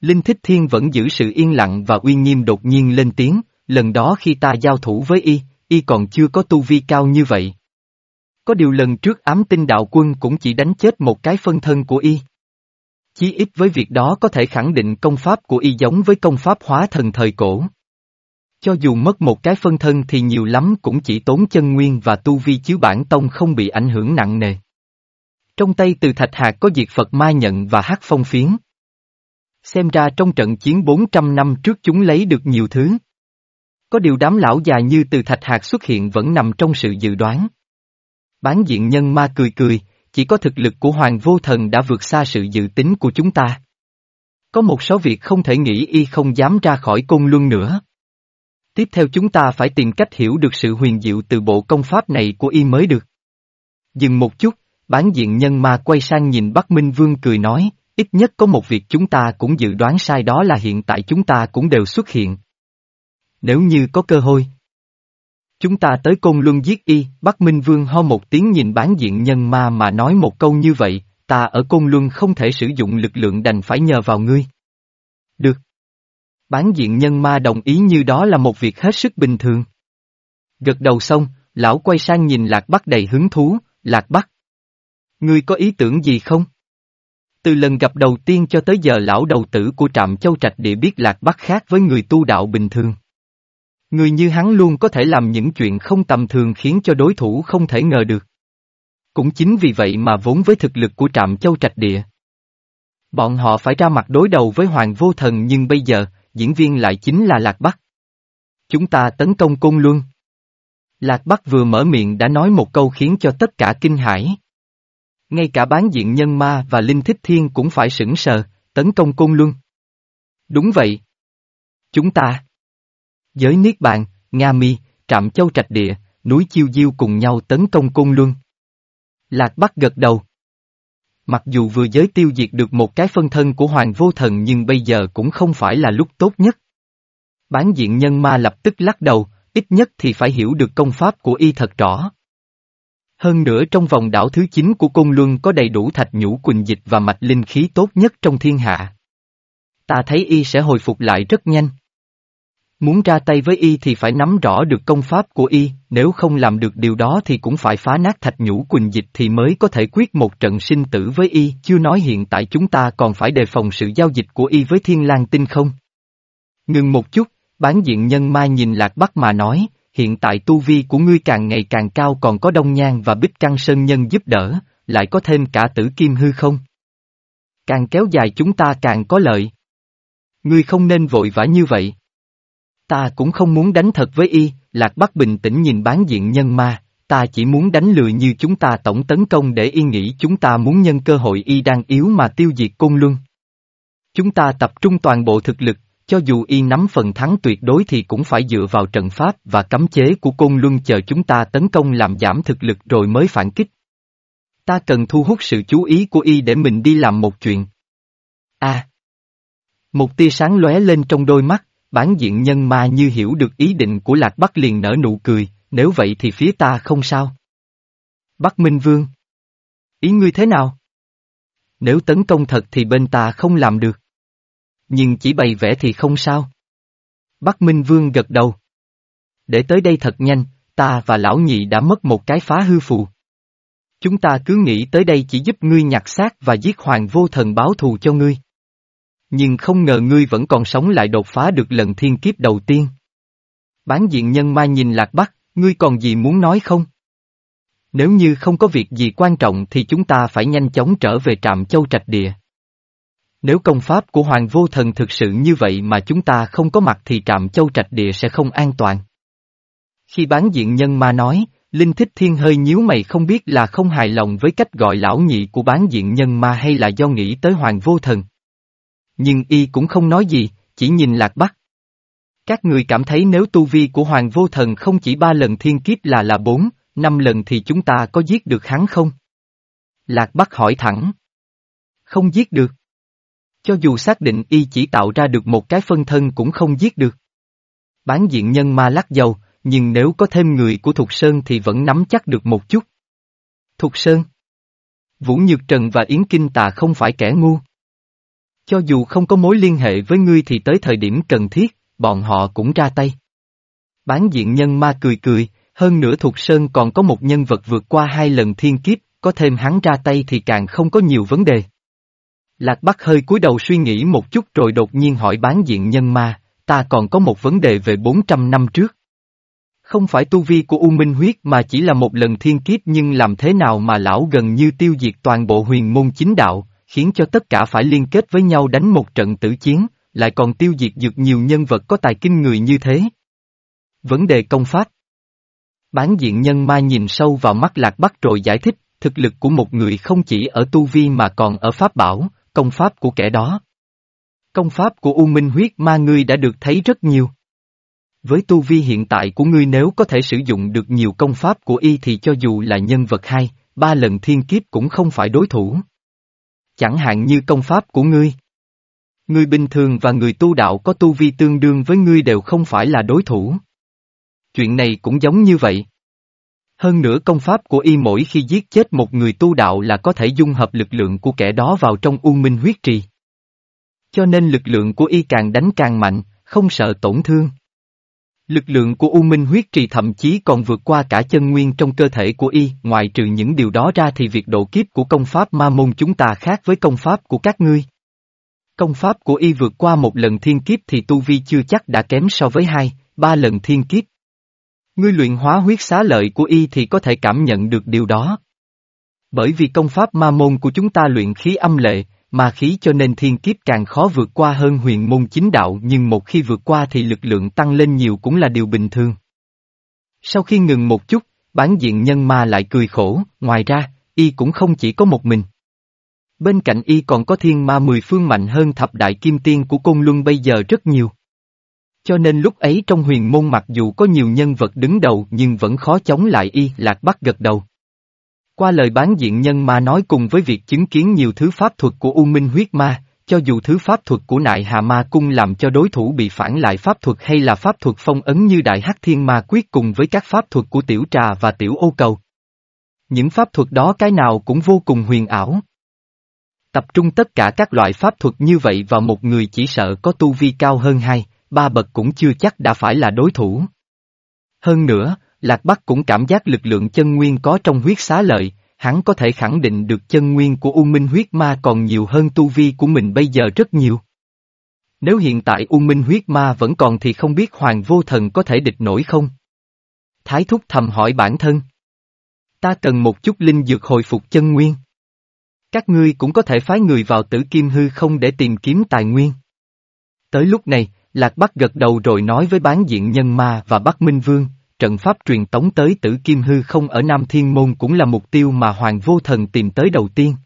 Linh Thích Thiên vẫn giữ sự yên lặng và uy nghiêm đột nhiên lên tiếng, lần đó khi ta giao thủ với y, y còn chưa có tu vi cao như vậy. Có điều lần trước ám tinh đạo quân cũng chỉ đánh chết một cái phân thân của y. Chí ít với việc đó có thể khẳng định công pháp của y giống với công pháp hóa thần thời cổ. Cho dù mất một cái phân thân thì nhiều lắm cũng chỉ tốn chân nguyên và tu vi chứ bản tông không bị ảnh hưởng nặng nề. Trong tay từ thạch hạt có diệt Phật ma nhận và hát phong phiến. Xem ra trong trận chiến 400 năm trước chúng lấy được nhiều thứ. Có điều đám lão già như từ thạch hạt xuất hiện vẫn nằm trong sự dự đoán. Bán diện nhân ma cười cười, chỉ có thực lực của Hoàng Vô Thần đã vượt xa sự dự tính của chúng ta. Có một số việc không thể nghĩ y không dám ra khỏi côn luân nữa. Tiếp theo chúng ta phải tìm cách hiểu được sự huyền diệu từ bộ công pháp này của y mới được. Dừng một chút, bán diện nhân ma quay sang nhìn Bắc Minh Vương cười nói, ít nhất có một việc chúng ta cũng dự đoán sai đó là hiện tại chúng ta cũng đều xuất hiện. Nếu như có cơ hội, chúng ta tới Côn Luân giết y, Bắc Minh Vương ho một tiếng nhìn bán diện nhân ma mà nói một câu như vậy, ta ở Côn Luân không thể sử dụng lực lượng đành phải nhờ vào ngươi. Được. Bán diện nhân ma đồng ý như đó là một việc hết sức bình thường. Gật đầu xong, lão quay sang nhìn Lạc Bắc đầy hứng thú, Lạc Bắc. Ngươi có ý tưởng gì không? Từ lần gặp đầu tiên cho tới giờ lão đầu tử của trạm châu trạch địa biết Lạc Bắc khác với người tu đạo bình thường. Người như hắn luôn có thể làm những chuyện không tầm thường khiến cho đối thủ không thể ngờ được. Cũng chính vì vậy mà vốn với thực lực của trạm châu trạch địa. Bọn họ phải ra mặt đối đầu với Hoàng Vô Thần nhưng bây giờ, diễn viên lại chính là Lạc Bắc. Chúng ta tấn công Côn Luân. Lạc Bắc vừa mở miệng đã nói một câu khiến cho tất cả kinh hãi. Ngay cả bán diện nhân ma và Linh Thích Thiên cũng phải sững sờ, tấn công Côn Luân. Đúng vậy. Chúng ta. Giới Niết Bàn, Nga Mi, Trạm Châu Trạch Địa, núi Chiêu Diêu cùng nhau tấn công Côn Luân. Lạc Bắc gật đầu. Mặc dù vừa giới tiêu diệt được một cái phân thân của Hoàng Vô Thần nhưng bây giờ cũng không phải là lúc tốt nhất. Bán diện nhân ma lập tức lắc đầu, ít nhất thì phải hiểu được công pháp của y thật rõ. Hơn nữa trong vòng đảo thứ 9 của Côn Luân có đầy đủ thạch nhũ quỳnh dịch và mạch linh khí tốt nhất trong thiên hạ. Ta thấy y sẽ hồi phục lại rất nhanh. Muốn ra tay với y thì phải nắm rõ được công pháp của y, nếu không làm được điều đó thì cũng phải phá nát thạch nhũ quỳnh dịch thì mới có thể quyết một trận sinh tử với y, chưa nói hiện tại chúng ta còn phải đề phòng sự giao dịch của y với thiên lang tinh không. Ngừng một chút, bán diện nhân mai nhìn lạc bắc mà nói, hiện tại tu vi của ngươi càng ngày càng cao còn có đông nhan và bích căng sơn nhân giúp đỡ, lại có thêm cả tử kim hư không? Càng kéo dài chúng ta càng có lợi. Ngươi không nên vội vã như vậy. Ta cũng không muốn đánh thật với y, Lạc Bắc bình tĩnh nhìn bán diện nhân ma, ta chỉ muốn đánh lừa như chúng ta tổng tấn công để y nghĩ chúng ta muốn nhân cơ hội y đang yếu mà tiêu diệt côn luân. Chúng ta tập trung toàn bộ thực lực, cho dù y nắm phần thắng tuyệt đối thì cũng phải dựa vào trận pháp và cấm chế của côn luân chờ chúng ta tấn công làm giảm thực lực rồi mới phản kích. Ta cần thu hút sự chú ý của y để mình đi làm một chuyện. A. một tia sáng lóe lên trong đôi mắt, bán diện nhân ma như hiểu được ý định của Lạc Bắc liền nở nụ cười, nếu vậy thì phía ta không sao. Bắc Minh Vương. Ý ngươi thế nào? Nếu tấn công thật thì bên ta không làm được. Nhưng chỉ bày vẽ thì không sao. Bắc Minh Vương gật đầu. Để tới đây thật nhanh, ta và lão nhị đã mất một cái phá hư phù. Chúng ta cứ nghĩ tới đây chỉ giúp ngươi nhặt xác và giết hoàng vô thần báo thù cho ngươi. Nhưng không ngờ ngươi vẫn còn sống lại đột phá được lần thiên kiếp đầu tiên. Bán diện nhân ma nhìn lạc bắc, ngươi còn gì muốn nói không? Nếu như không có việc gì quan trọng thì chúng ta phải nhanh chóng trở về trạm châu trạch địa. Nếu công pháp của Hoàng Vô Thần thực sự như vậy mà chúng ta không có mặt thì trạm châu trạch địa sẽ không an toàn. Khi bán diện nhân ma nói, Linh Thích Thiên hơi nhíu mày không biết là không hài lòng với cách gọi lão nhị của bán diện nhân ma hay là do nghĩ tới Hoàng Vô Thần. Nhưng y cũng không nói gì, chỉ nhìn Lạc Bắc. Các người cảm thấy nếu tu vi của Hoàng Vô Thần không chỉ ba lần thiên kiếp là là bốn, năm lần thì chúng ta có giết được hắn không? Lạc Bắc hỏi thẳng. Không giết được. Cho dù xác định y chỉ tạo ra được một cái phân thân cũng không giết được. Bán diện nhân ma lắc dầu, nhưng nếu có thêm người của Thục Sơn thì vẫn nắm chắc được một chút. Thục Sơn Vũ Nhược Trần và Yến Kinh Tà không phải kẻ ngu. Cho dù không có mối liên hệ với ngươi thì tới thời điểm cần thiết, bọn họ cũng ra tay. Bán diện nhân ma cười cười, hơn nữa Thục Sơn còn có một nhân vật vượt qua hai lần thiên kiếp, có thêm hắn ra tay thì càng không có nhiều vấn đề. Lạc Bắc hơi cúi đầu suy nghĩ một chút rồi đột nhiên hỏi bán diện nhân ma, ta còn có một vấn đề về 400 năm trước. Không phải tu vi của U Minh Huyết mà chỉ là một lần thiên kiếp nhưng làm thế nào mà lão gần như tiêu diệt toàn bộ huyền môn chính đạo, khiến cho tất cả phải liên kết với nhau đánh một trận tử chiến, lại còn tiêu diệt dược nhiều nhân vật có tài kinh người như thế. Vấn đề công pháp. Bán diện nhân ma nhìn sâu vào mắt lạc bắc rồi giải thích, thực lực của một người không chỉ ở tu vi mà còn ở pháp bảo, công pháp của kẻ đó. Công pháp của U Minh huyết ma ngươi đã được thấy rất nhiều. Với tu vi hiện tại của ngươi nếu có thể sử dụng được nhiều công pháp của y thì cho dù là nhân vật hai, ba lần thiên kiếp cũng không phải đối thủ. Chẳng hạn như công pháp của ngươi. Người bình thường và người tu đạo có tu vi tương đương với ngươi đều không phải là đối thủ. Chuyện này cũng giống như vậy. Hơn nữa công pháp của y mỗi khi giết chết một người tu đạo là có thể dung hợp lực lượng của kẻ đó vào trong u minh huyết trì. Cho nên lực lượng của y càng đánh càng mạnh, không sợ tổn thương. Lực lượng của U Minh huyết trì thậm chí còn vượt qua cả chân nguyên trong cơ thể của y, ngoài trừ những điều đó ra thì việc độ kiếp của công pháp ma môn chúng ta khác với công pháp của các ngươi. Công pháp của y vượt qua một lần thiên kiếp thì tu vi chưa chắc đã kém so với hai, ba lần thiên kiếp. Ngươi luyện hóa huyết xá lợi của y thì có thể cảm nhận được điều đó. Bởi vì công pháp ma môn của chúng ta luyện khí âm lệ, ma khí cho nên thiên kiếp càng khó vượt qua hơn huyền môn chính đạo nhưng một khi vượt qua thì lực lượng tăng lên nhiều cũng là điều bình thường. Sau khi ngừng một chút, bán diện nhân ma lại cười khổ, ngoài ra, y cũng không chỉ có một mình. Bên cạnh y còn có thiên ma mười phương mạnh hơn thập đại kim tiên của Côn Luân bây giờ rất nhiều. Cho nên lúc ấy trong huyền môn mặc dù có nhiều nhân vật đứng đầu nhưng vẫn khó chống lại y, lạc bắt gật đầu. Qua lời bán diện nhân ma nói cùng với việc chứng kiến nhiều thứ pháp thuật của U Minh huyết ma, cho dù thứ pháp thuật của nại hà ma cung làm cho đối thủ bị phản lại pháp thuật hay là pháp thuật phong ấn như đại hắc thiên ma quyết cùng với các pháp thuật của tiểu trà và tiểu ô cầu. Những pháp thuật đó cái nào cũng vô cùng huyền ảo. Tập trung tất cả các loại pháp thuật như vậy vào một người chỉ sợ có tu vi cao hơn hai, ba bậc cũng chưa chắc đã phải là đối thủ. Hơn nữa, Lạc Bắc cũng cảm giác lực lượng chân nguyên có trong huyết xá lợi, hắn có thể khẳng định được chân nguyên của U Minh huyết ma còn nhiều hơn tu vi của mình bây giờ rất nhiều. Nếu hiện tại U Minh huyết ma vẫn còn thì không biết Hoàng Vô Thần có thể địch nổi không? Thái Thúc thầm hỏi bản thân. Ta cần một chút linh dược hồi phục chân nguyên. Các ngươi cũng có thể phái người vào tử kim hư không để tìm kiếm tài nguyên. Tới lúc này, Lạc Bắc gật đầu rồi nói với bán diện nhân ma và Bắc Minh Vương, trận pháp truyền tống tới tử kim hư không ở Nam Thiên Môn cũng là mục tiêu mà Hoàng Vô Thần tìm tới đầu tiên.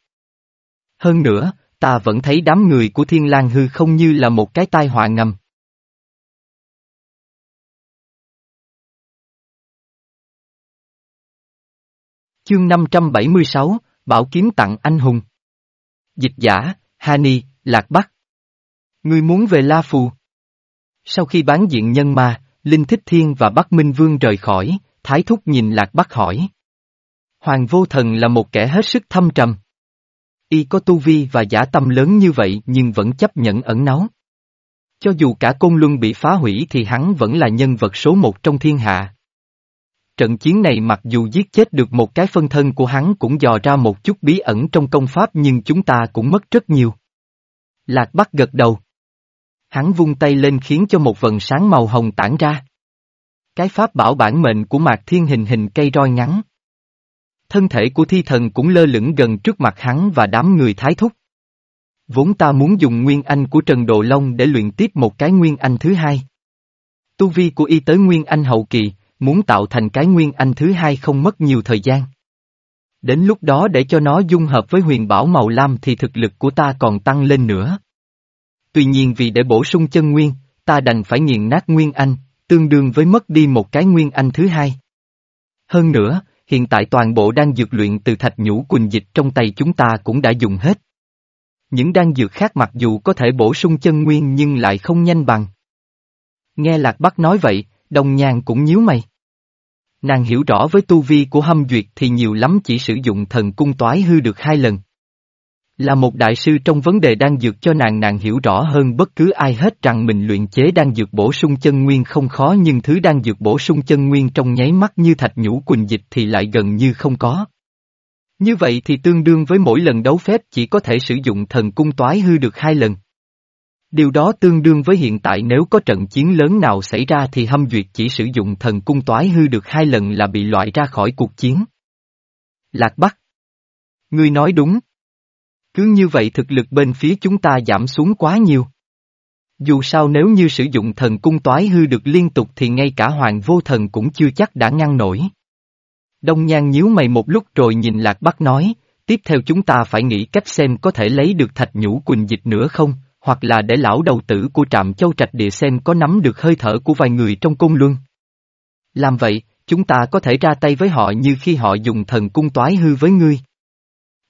Hơn nữa, ta vẫn thấy đám người của Thiên lang hư không như là một cái tai họa ngầm. Chương 576, Bảo Kiếm tặng anh hùng. Dịch giả, Hani, Lạc Bắc. Ngươi muốn về La Phù. Sau khi bán diện nhân ma, Linh Thích Thiên và Bắc Minh Vương rời khỏi, Thái Thúc nhìn Lạc Bắc hỏi. Hoàng Vô Thần là một kẻ hết sức thâm trầm. Y có tu vi và giả tâm lớn như vậy nhưng vẫn chấp nhận ẩn náu. Cho dù cả Côn Luân bị phá hủy thì hắn vẫn là nhân vật số một trong thiên hạ. Trận chiến này mặc dù giết chết được một cái phân thân của hắn cũng dò ra một chút bí ẩn trong công pháp nhưng chúng ta cũng mất rất nhiều. Lạc Bắc gật đầu. Hắn vung tay lên khiến cho một vần sáng màu hồng tản ra. Cái pháp bảo bản mệnh của Mạc Thiên hình hình cây roi ngắn. Thân thể của thi thần cũng lơ lửng gần trước mặt hắn và đám người thái thúc. Vốn ta muốn dùng nguyên anh của Trần Đồ Long để luyện tiếp một cái nguyên anh thứ hai. Tu vi của y tới nguyên anh hậu kỳ, muốn tạo thành cái nguyên anh thứ hai không mất nhiều thời gian. Đến lúc đó để cho nó dung hợp với huyền bảo màu lam thì thực lực của ta còn tăng lên nữa. Tuy nhiên vì để bổ sung chân nguyên, ta đành phải nghiền nát nguyên anh, tương đương với mất đi một cái nguyên anh thứ hai. Hơn nữa, hiện tại toàn bộ đang dược luyện từ thạch nhũ quỳnh dịch trong tay chúng ta cũng đã dùng hết. Những đan dược khác mặc dù có thể bổ sung chân nguyên nhưng lại không nhanh bằng. Nghe Lạc Bắc nói vậy, đồng nhàn cũng nhíu mày. Nàng hiểu rõ với tu vi của hâm duyệt thì nhiều lắm chỉ sử dụng thần cung toái hư được hai lần. Là một đại sư trong vấn đề đan dược cho nàng nàng hiểu rõ hơn bất cứ ai hết rằng mình luyện chế đan dược bổ sung chân nguyên không khó, nhưng thứ đan dược bổ sung chân nguyên trong nháy mắt như thạch nhũ quỳnh dịch thì lại gần như không có. Như vậy thì tương đương với mỗi lần đấu phép chỉ có thể sử dụng thần cung toái hư được hai lần. Điều đó tương đương với hiện tại, nếu có trận chiến lớn nào xảy ra thì hâm duyệt chỉ sử dụng thần cung toái hư được hai lần là bị loại ra khỏi cuộc chiến. Lạc Bắc Ngươi nói đúng. Cứ như vậy thực lực bên phía chúng ta giảm xuống quá nhiều. Dù sao nếu như sử dụng thần cung toái hư được liên tục thì ngay cả hoàng vô thần cũng chưa chắc đã ngăn nổi. Đông Nhan nhíu mày một lúc rồi nhìn Lạc Bắc nói, tiếp theo chúng ta phải nghĩ cách xem có thể lấy được thạch nhũ quỳnh dịch nữa không, hoặc là để lão đầu tử của trạm châu trạch địa xem có nắm được hơi thở của vài người trong cung luân. Làm vậy, chúng ta có thể ra tay với họ như khi họ dùng thần cung toái hư với ngươi.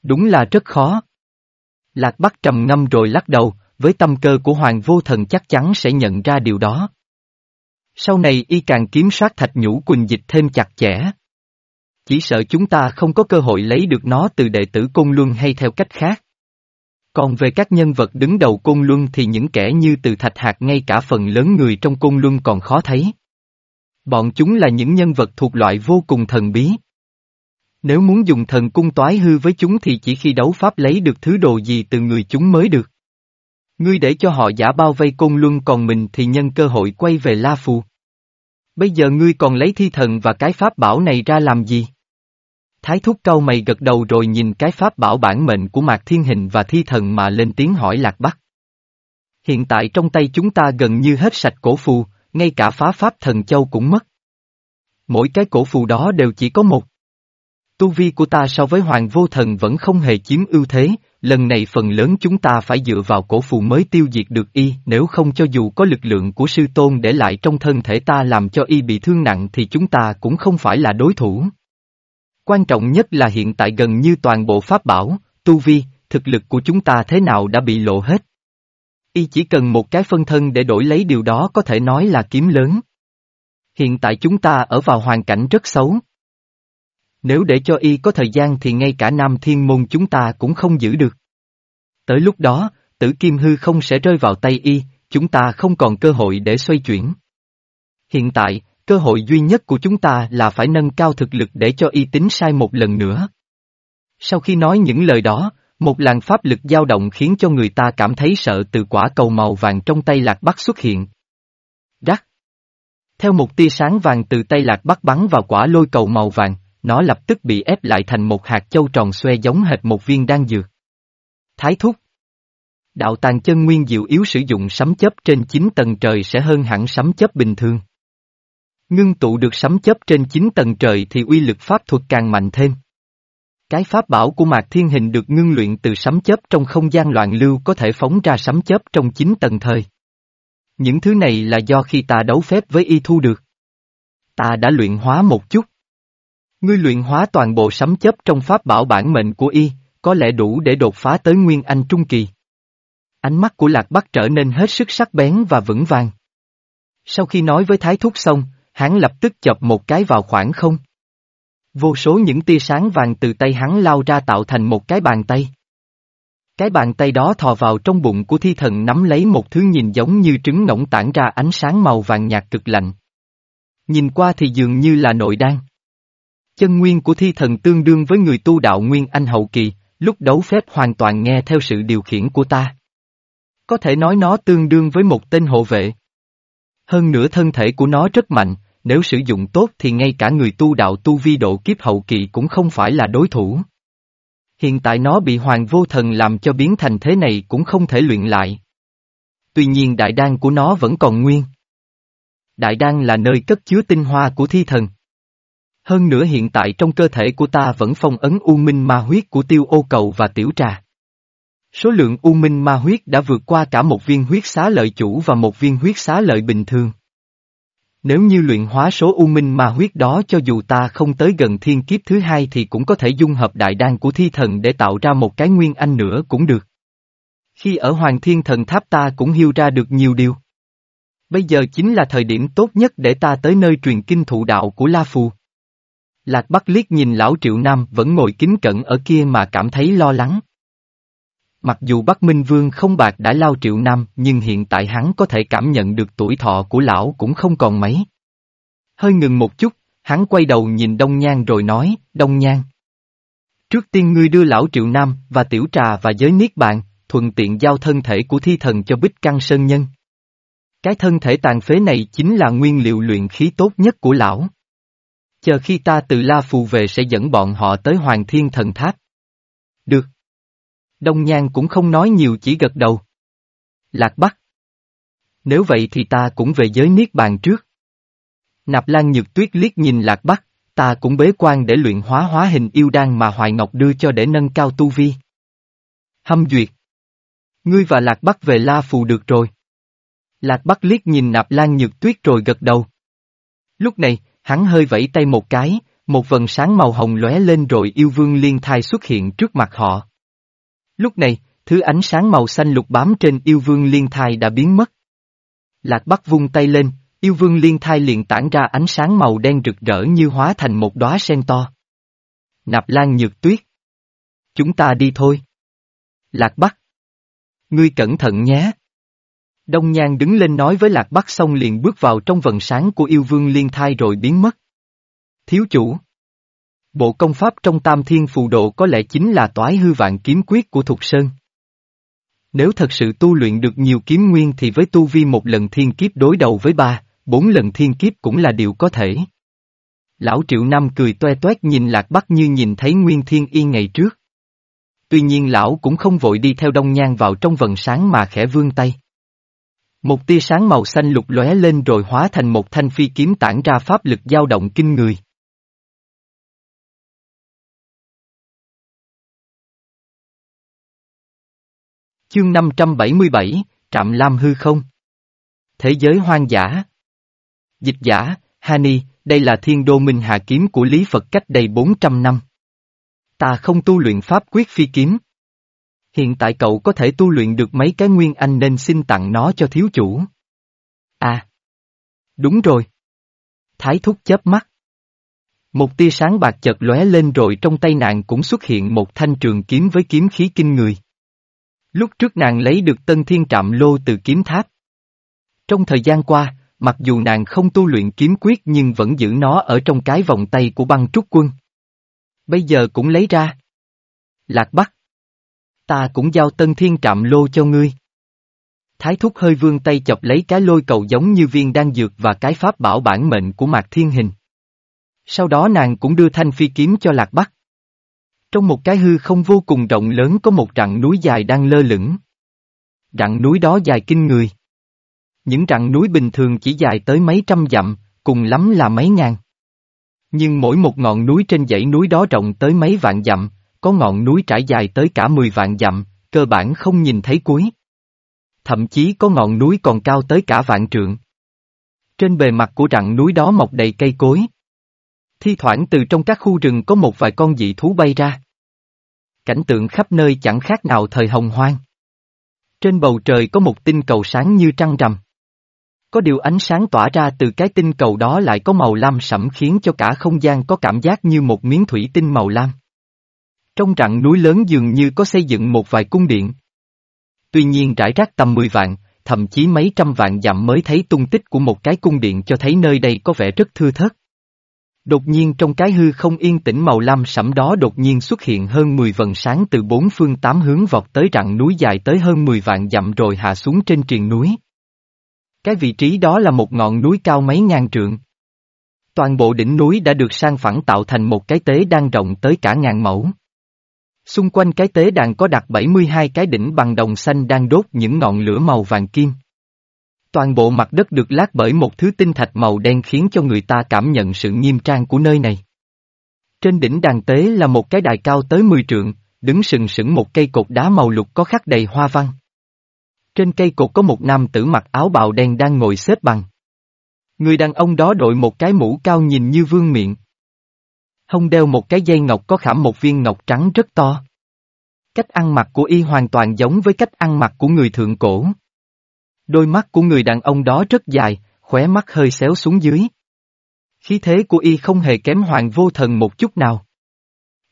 Đúng là rất khó. Lạc Bắc trầm ngâm rồi lắc đầu, với tâm cơ của Hoàng Vô Thần chắc chắn sẽ nhận ra điều đó. Sau này y càng kiểm soát thạch nhũ quỳnh dịch thêm chặt chẽ. Chỉ sợ chúng ta không có cơ hội lấy được nó từ đệ tử Côn Luân hay theo cách khác. Còn về các nhân vật đứng đầu Côn Luân thì những kẻ như từ Thạch Hạt ngay cả phần lớn người trong Côn Luân còn khó thấy. Bọn chúng là những nhân vật thuộc loại vô cùng thần bí. Nếu muốn dùng thần cung toái hư với chúng thì chỉ khi đấu pháp lấy được thứ đồ gì từ người chúng mới được. Ngươi để cho họ giả bao vây côn luân còn mình thì nhân cơ hội quay về La Phù. Bây giờ ngươi còn lấy thi thần và cái pháp bảo này ra làm gì? Thái thúc cau mày gật đầu rồi nhìn cái pháp bảo bản mệnh của Mạc Thiên Hình và thi thần mà lên tiếng hỏi Lạc Bắc. Hiện tại trong tay chúng ta gần như hết sạch cổ phù, ngay cả phá pháp thần châu cũng mất. Mỗi cái cổ phù đó đều chỉ có một. Tu vi của ta so với hoàng vô thần vẫn không hề chiếm ưu thế, lần này phần lớn chúng ta phải dựa vào cổ phù mới tiêu diệt được y, nếu không cho dù có lực lượng của sư tôn để lại trong thân thể ta làm cho y bị thương nặng thì chúng ta cũng không phải là đối thủ. Quan trọng nhất là hiện tại gần như toàn bộ pháp bảo, tu vi, thực lực của chúng ta thế nào đã bị lộ hết. Y chỉ cần một cái phân thân để đổi lấy điều đó có thể nói là kiếm lớn. Hiện tại chúng ta ở vào hoàn cảnh rất xấu. Nếu để cho y có thời gian thì ngay cả Nam Thiên Môn chúng ta cũng không giữ được. Tới lúc đó, tử kim hư không sẽ rơi vào tay y, chúng ta không còn cơ hội để xoay chuyển. Hiện tại, cơ hội duy nhất của chúng ta là phải nâng cao thực lực để cho y tính sai một lần nữa. Sau khi nói những lời đó, một làn pháp lực dao động khiến cho người ta cảm thấy sợ từ quả cầu màu vàng trong tay lạc bắc xuất hiện. Rắc. Theo một tia sáng vàng từ tay lạc bắc bắn vào quả lôi cầu màu vàng, nó lập tức bị ép lại thành một hạt châu tròn xoe giống hệt một viên đan dược. Thái thúc. Đạo tàng chân nguyên diệu yếu sử dụng sấm chấp trên 9 tầng trời sẽ hơn hẳn sấm chấp bình thường. Ngưng tụ được sấm chấp trên 9 tầng trời thì uy lực pháp thuật càng mạnh thêm. Cái pháp bảo của Mạc Thiên Hình được ngưng luyện từ sấm chấp trong không gian loạn lưu có thể phóng ra sấm chấp trong 9 tầng thời. Những thứ này là do khi ta đấu phép với y thu được. Ta đã luyện hóa một chút. Ngươi luyện hóa toàn bộ sấm chấp trong pháp bảo bản mệnh của y, có lẽ đủ để đột phá tới Nguyên Anh Trung Kỳ. Ánh mắt của Lạc Bắc trở nên hết sức sắc bén và vững vàng. Sau khi nói với Thái Thúc xong, hắn lập tức chập một cái vào khoảng không. Vô số những tia sáng vàng từ tay hắn lao ra tạo thành một cái bàn tay. Cái bàn tay đó thò vào trong bụng của thi thần nắm lấy một thứ nhìn giống như trứng ngỗng tản ra ánh sáng màu vàng nhạt cực lạnh. Nhìn qua thì dường như là nội đan. Chân nguyên của thi thần tương đương với người tu đạo nguyên anh hậu kỳ, lúc đấu phép hoàn toàn nghe theo sự điều khiển của ta. Có thể nói nó tương đương với một tên hộ vệ. Hơn nữa thân thể của nó rất mạnh, nếu sử dụng tốt thì ngay cả người tu đạo tu vi độ kiếp hậu kỳ cũng không phải là đối thủ. Hiện tại nó bị hoàng vô thần làm cho biến thành thế này cũng không thể luyện lại. Tuy nhiên đại đan của nó vẫn còn nguyên. Đại đan là nơi cất chứa tinh hoa của thi thần. Hơn nữa hiện tại trong cơ thể của ta vẫn phong ấn u minh ma huyết của tiêu ô cầu và tiểu trà. Số lượng u minh ma huyết đã vượt qua cả một viên huyết xá lợi chủ và một viên huyết xá lợi bình thường. Nếu như luyện hóa số u minh ma huyết đó cho dù ta không tới gần thiên kiếp thứ hai thì cũng có thể dung hợp đại đan của thi thần để tạo ra một cái nguyên anh nữa cũng được. Khi ở Hoàng Thiên Thần Tháp ta cũng hiêu ra được nhiều điều. Bây giờ chính là thời điểm tốt nhất để ta tới nơi truyền kinh thụ đạo của La Phù. Lạc Bắc liếc nhìn lão Triệu Nam vẫn ngồi kính cẩn ở kia mà cảm thấy lo lắng. Mặc dù Bắc Minh Vương không bạc đã lao Triệu Nam nhưng hiện tại hắn có thể cảm nhận được tuổi thọ của lão cũng không còn mấy. Hơi ngừng một chút, hắn quay đầu nhìn Đông Nhan rồi nói, Đông Nhan. Trước tiên ngươi đưa lão Triệu Nam và Tiểu Trà và giới Niết Bàn, thuận tiện giao thân thể của thi thần cho Bích Căng Sơn Nhân. Cái thân thể tàn phế này chính là nguyên liệu luyện khí tốt nhất của lão. Chờ khi ta từ La Phù về sẽ dẫn bọn họ tới Hoàng Thiên Thần Tháp. Được. Đông Nhan cũng không nói nhiều chỉ gật đầu. Lạc Bắc. Nếu vậy thì ta cũng về giới Niết Bàn trước. Nạp Lan Nhược Tuyết liếc nhìn Lạc Bắc, ta cũng bế quan để luyện hóa hóa hình yêu đan mà Hoài Ngọc đưa cho để nâng cao tu vi. Hâm duyệt. Ngươi và Lạc Bắc về La Phù được rồi. Lạc Bắc liếc nhìn Nạp Lan Nhược Tuyết rồi gật đầu. Lúc này, hắn hơi vẫy tay một cái, một vần sáng màu hồng lóe lên rồi yêu vương liên thai xuất hiện trước mặt họ. Lúc này, thứ ánh sáng màu xanh lục bám trên yêu vương liên thai đã biến mất. Lạc Bắc vung tay lên, yêu vương liên thai liền tản ra ánh sáng màu đen rực rỡ như hóa thành một đóa sen to. Nạp Lan Nhược Tuyết. Chúng ta đi thôi. Lạc Bắc. Ngươi cẩn thận nhé. Đông Nhan đứng lên nói với Lạc Bắc xong liền bước vào trong vần sáng của yêu vương liên thai rồi biến mất. Thiếu chủ. Bộ công pháp trong tam thiên phù độ có lẽ chính là toái hư vạn kiếm quyết của Thục Sơn. Nếu thật sự tu luyện được nhiều kiếm nguyên thì với tu vi một lần thiên kiếp đối đầu với ba, bốn lần thiên kiếp cũng là điều có thể. Lão Triệu Năm cười toe toét nhìn Lạc Bắc như nhìn thấy Nguyên Thiên Yên ngày trước. Tuy nhiên lão cũng không vội đi theo đông nhan vào trong vần sáng mà khẽ vươn tay. Một tia sáng màu xanh lục lóe lên rồi hóa thành một thanh phi kiếm tản ra pháp lực dao động kinh người. Chương 577, Trạm Lam hư không? Thế giới hoang dã Dịch giả, Hani, đây là thiên đô minh hạ kiếm của Lý Phật cách đây 400 năm. Ta không tu luyện pháp quyết phi kiếm. Hiện tại cậu có thể tu luyện được mấy cái nguyên anh nên xin tặng nó cho thiếu chủ. À! Đúng rồi. Thái thúc chớp mắt. Một tia sáng bạc chợt lóe lên rồi trong tay nàng cũng xuất hiện một thanh trường kiếm với kiếm khí kinh người. Lúc trước nàng lấy được tân thiên trạm lô từ kiếm tháp. Trong thời gian qua, mặc dù nàng không tu luyện kiếm quyết nhưng vẫn giữ nó ở trong cái vòng tay của băng trúc quân. Bây giờ cũng lấy ra. Lạc Bắc. Ta cũng giao tân thiên trạm lô cho ngươi. Thái thúc hơi vương tay chọc lấy cái lôi cầu giống như viên đan dược và cái pháp bảo bản mệnh của Mạc Thiên Hình. Sau đó nàng cũng đưa thanh phi kiếm cho Lạc Bắc. Trong một cái hư không vô cùng rộng lớn có một rặng núi dài đang lơ lửng. Rặng núi đó dài kinh người. Những rặng núi bình thường chỉ dài tới mấy trăm dặm, cùng lắm là mấy ngàn. Nhưng mỗi một ngọn núi trên dãy núi đó rộng tới mấy vạn dặm, có ngọn núi trải dài tới cả mười vạn dặm, cơ bản không nhìn thấy cuối. Thậm chí có ngọn núi còn cao tới cả vạn trượng. Trên bề mặt của rặng núi đó mọc đầy cây cối. Thi thoảng từ trong các khu rừng có một vài con dị thú bay ra. Cảnh tượng khắp nơi chẳng khác nào thời hồng hoang. Trên bầu trời có một tinh cầu sáng như trăng rằm. Có điều ánh sáng tỏa ra từ cái tinh cầu đó lại có màu lam sẫm khiến cho cả không gian có cảm giác như một miếng thủy tinh màu lam. Trong rặng núi lớn dường như có xây dựng một vài cung điện. Tuy nhiên rải rác tầm 10 vạn, thậm chí mấy trăm vạn dặm mới thấy tung tích của một cái cung điện cho thấy nơi đây có vẻ rất thưa thớt. Đột nhiên trong cái hư không yên tĩnh màu lam sẫm đó đột nhiên xuất hiện hơn 10 vần sáng từ bốn phương tám hướng vọt tới rặng núi dài tới hơn 10 vạn dặm rồi hạ xuống trên triền núi. Cái vị trí đó là một ngọn núi cao mấy ngàn trượng. Toàn bộ đỉnh núi đã được sang phẳng tạo thành một cái tế đang rộng tới cả ngàn mẫu. Xung quanh cái tế đàn có đặt 72 cái đỉnh bằng đồng xanh đang đốt những ngọn lửa màu vàng kim. Toàn bộ mặt đất được lát bởi một thứ tinh thạch màu đen khiến cho người ta cảm nhận sự nghiêm trang của nơi này. Trên đỉnh đàn tế là một cái đài cao tới 10 trượng, đứng sừng sững một cây cột đá màu lục có khắc đầy hoa văn. Trên cây cột có một nam tử mặc áo bào đen đang ngồi xếp bằng. Người đàn ông đó đội một cái mũ cao nhìn như vương miệng. Hông đeo một cái dây ngọc có khảm một viên ngọc trắng rất to. Cách ăn mặc của y hoàn toàn giống với cách ăn mặc của người thượng cổ. Đôi mắt của người đàn ông đó rất dài, khóe mắt hơi xéo xuống dưới. Khí thế của y không hề kém hoàng vô thần một chút nào.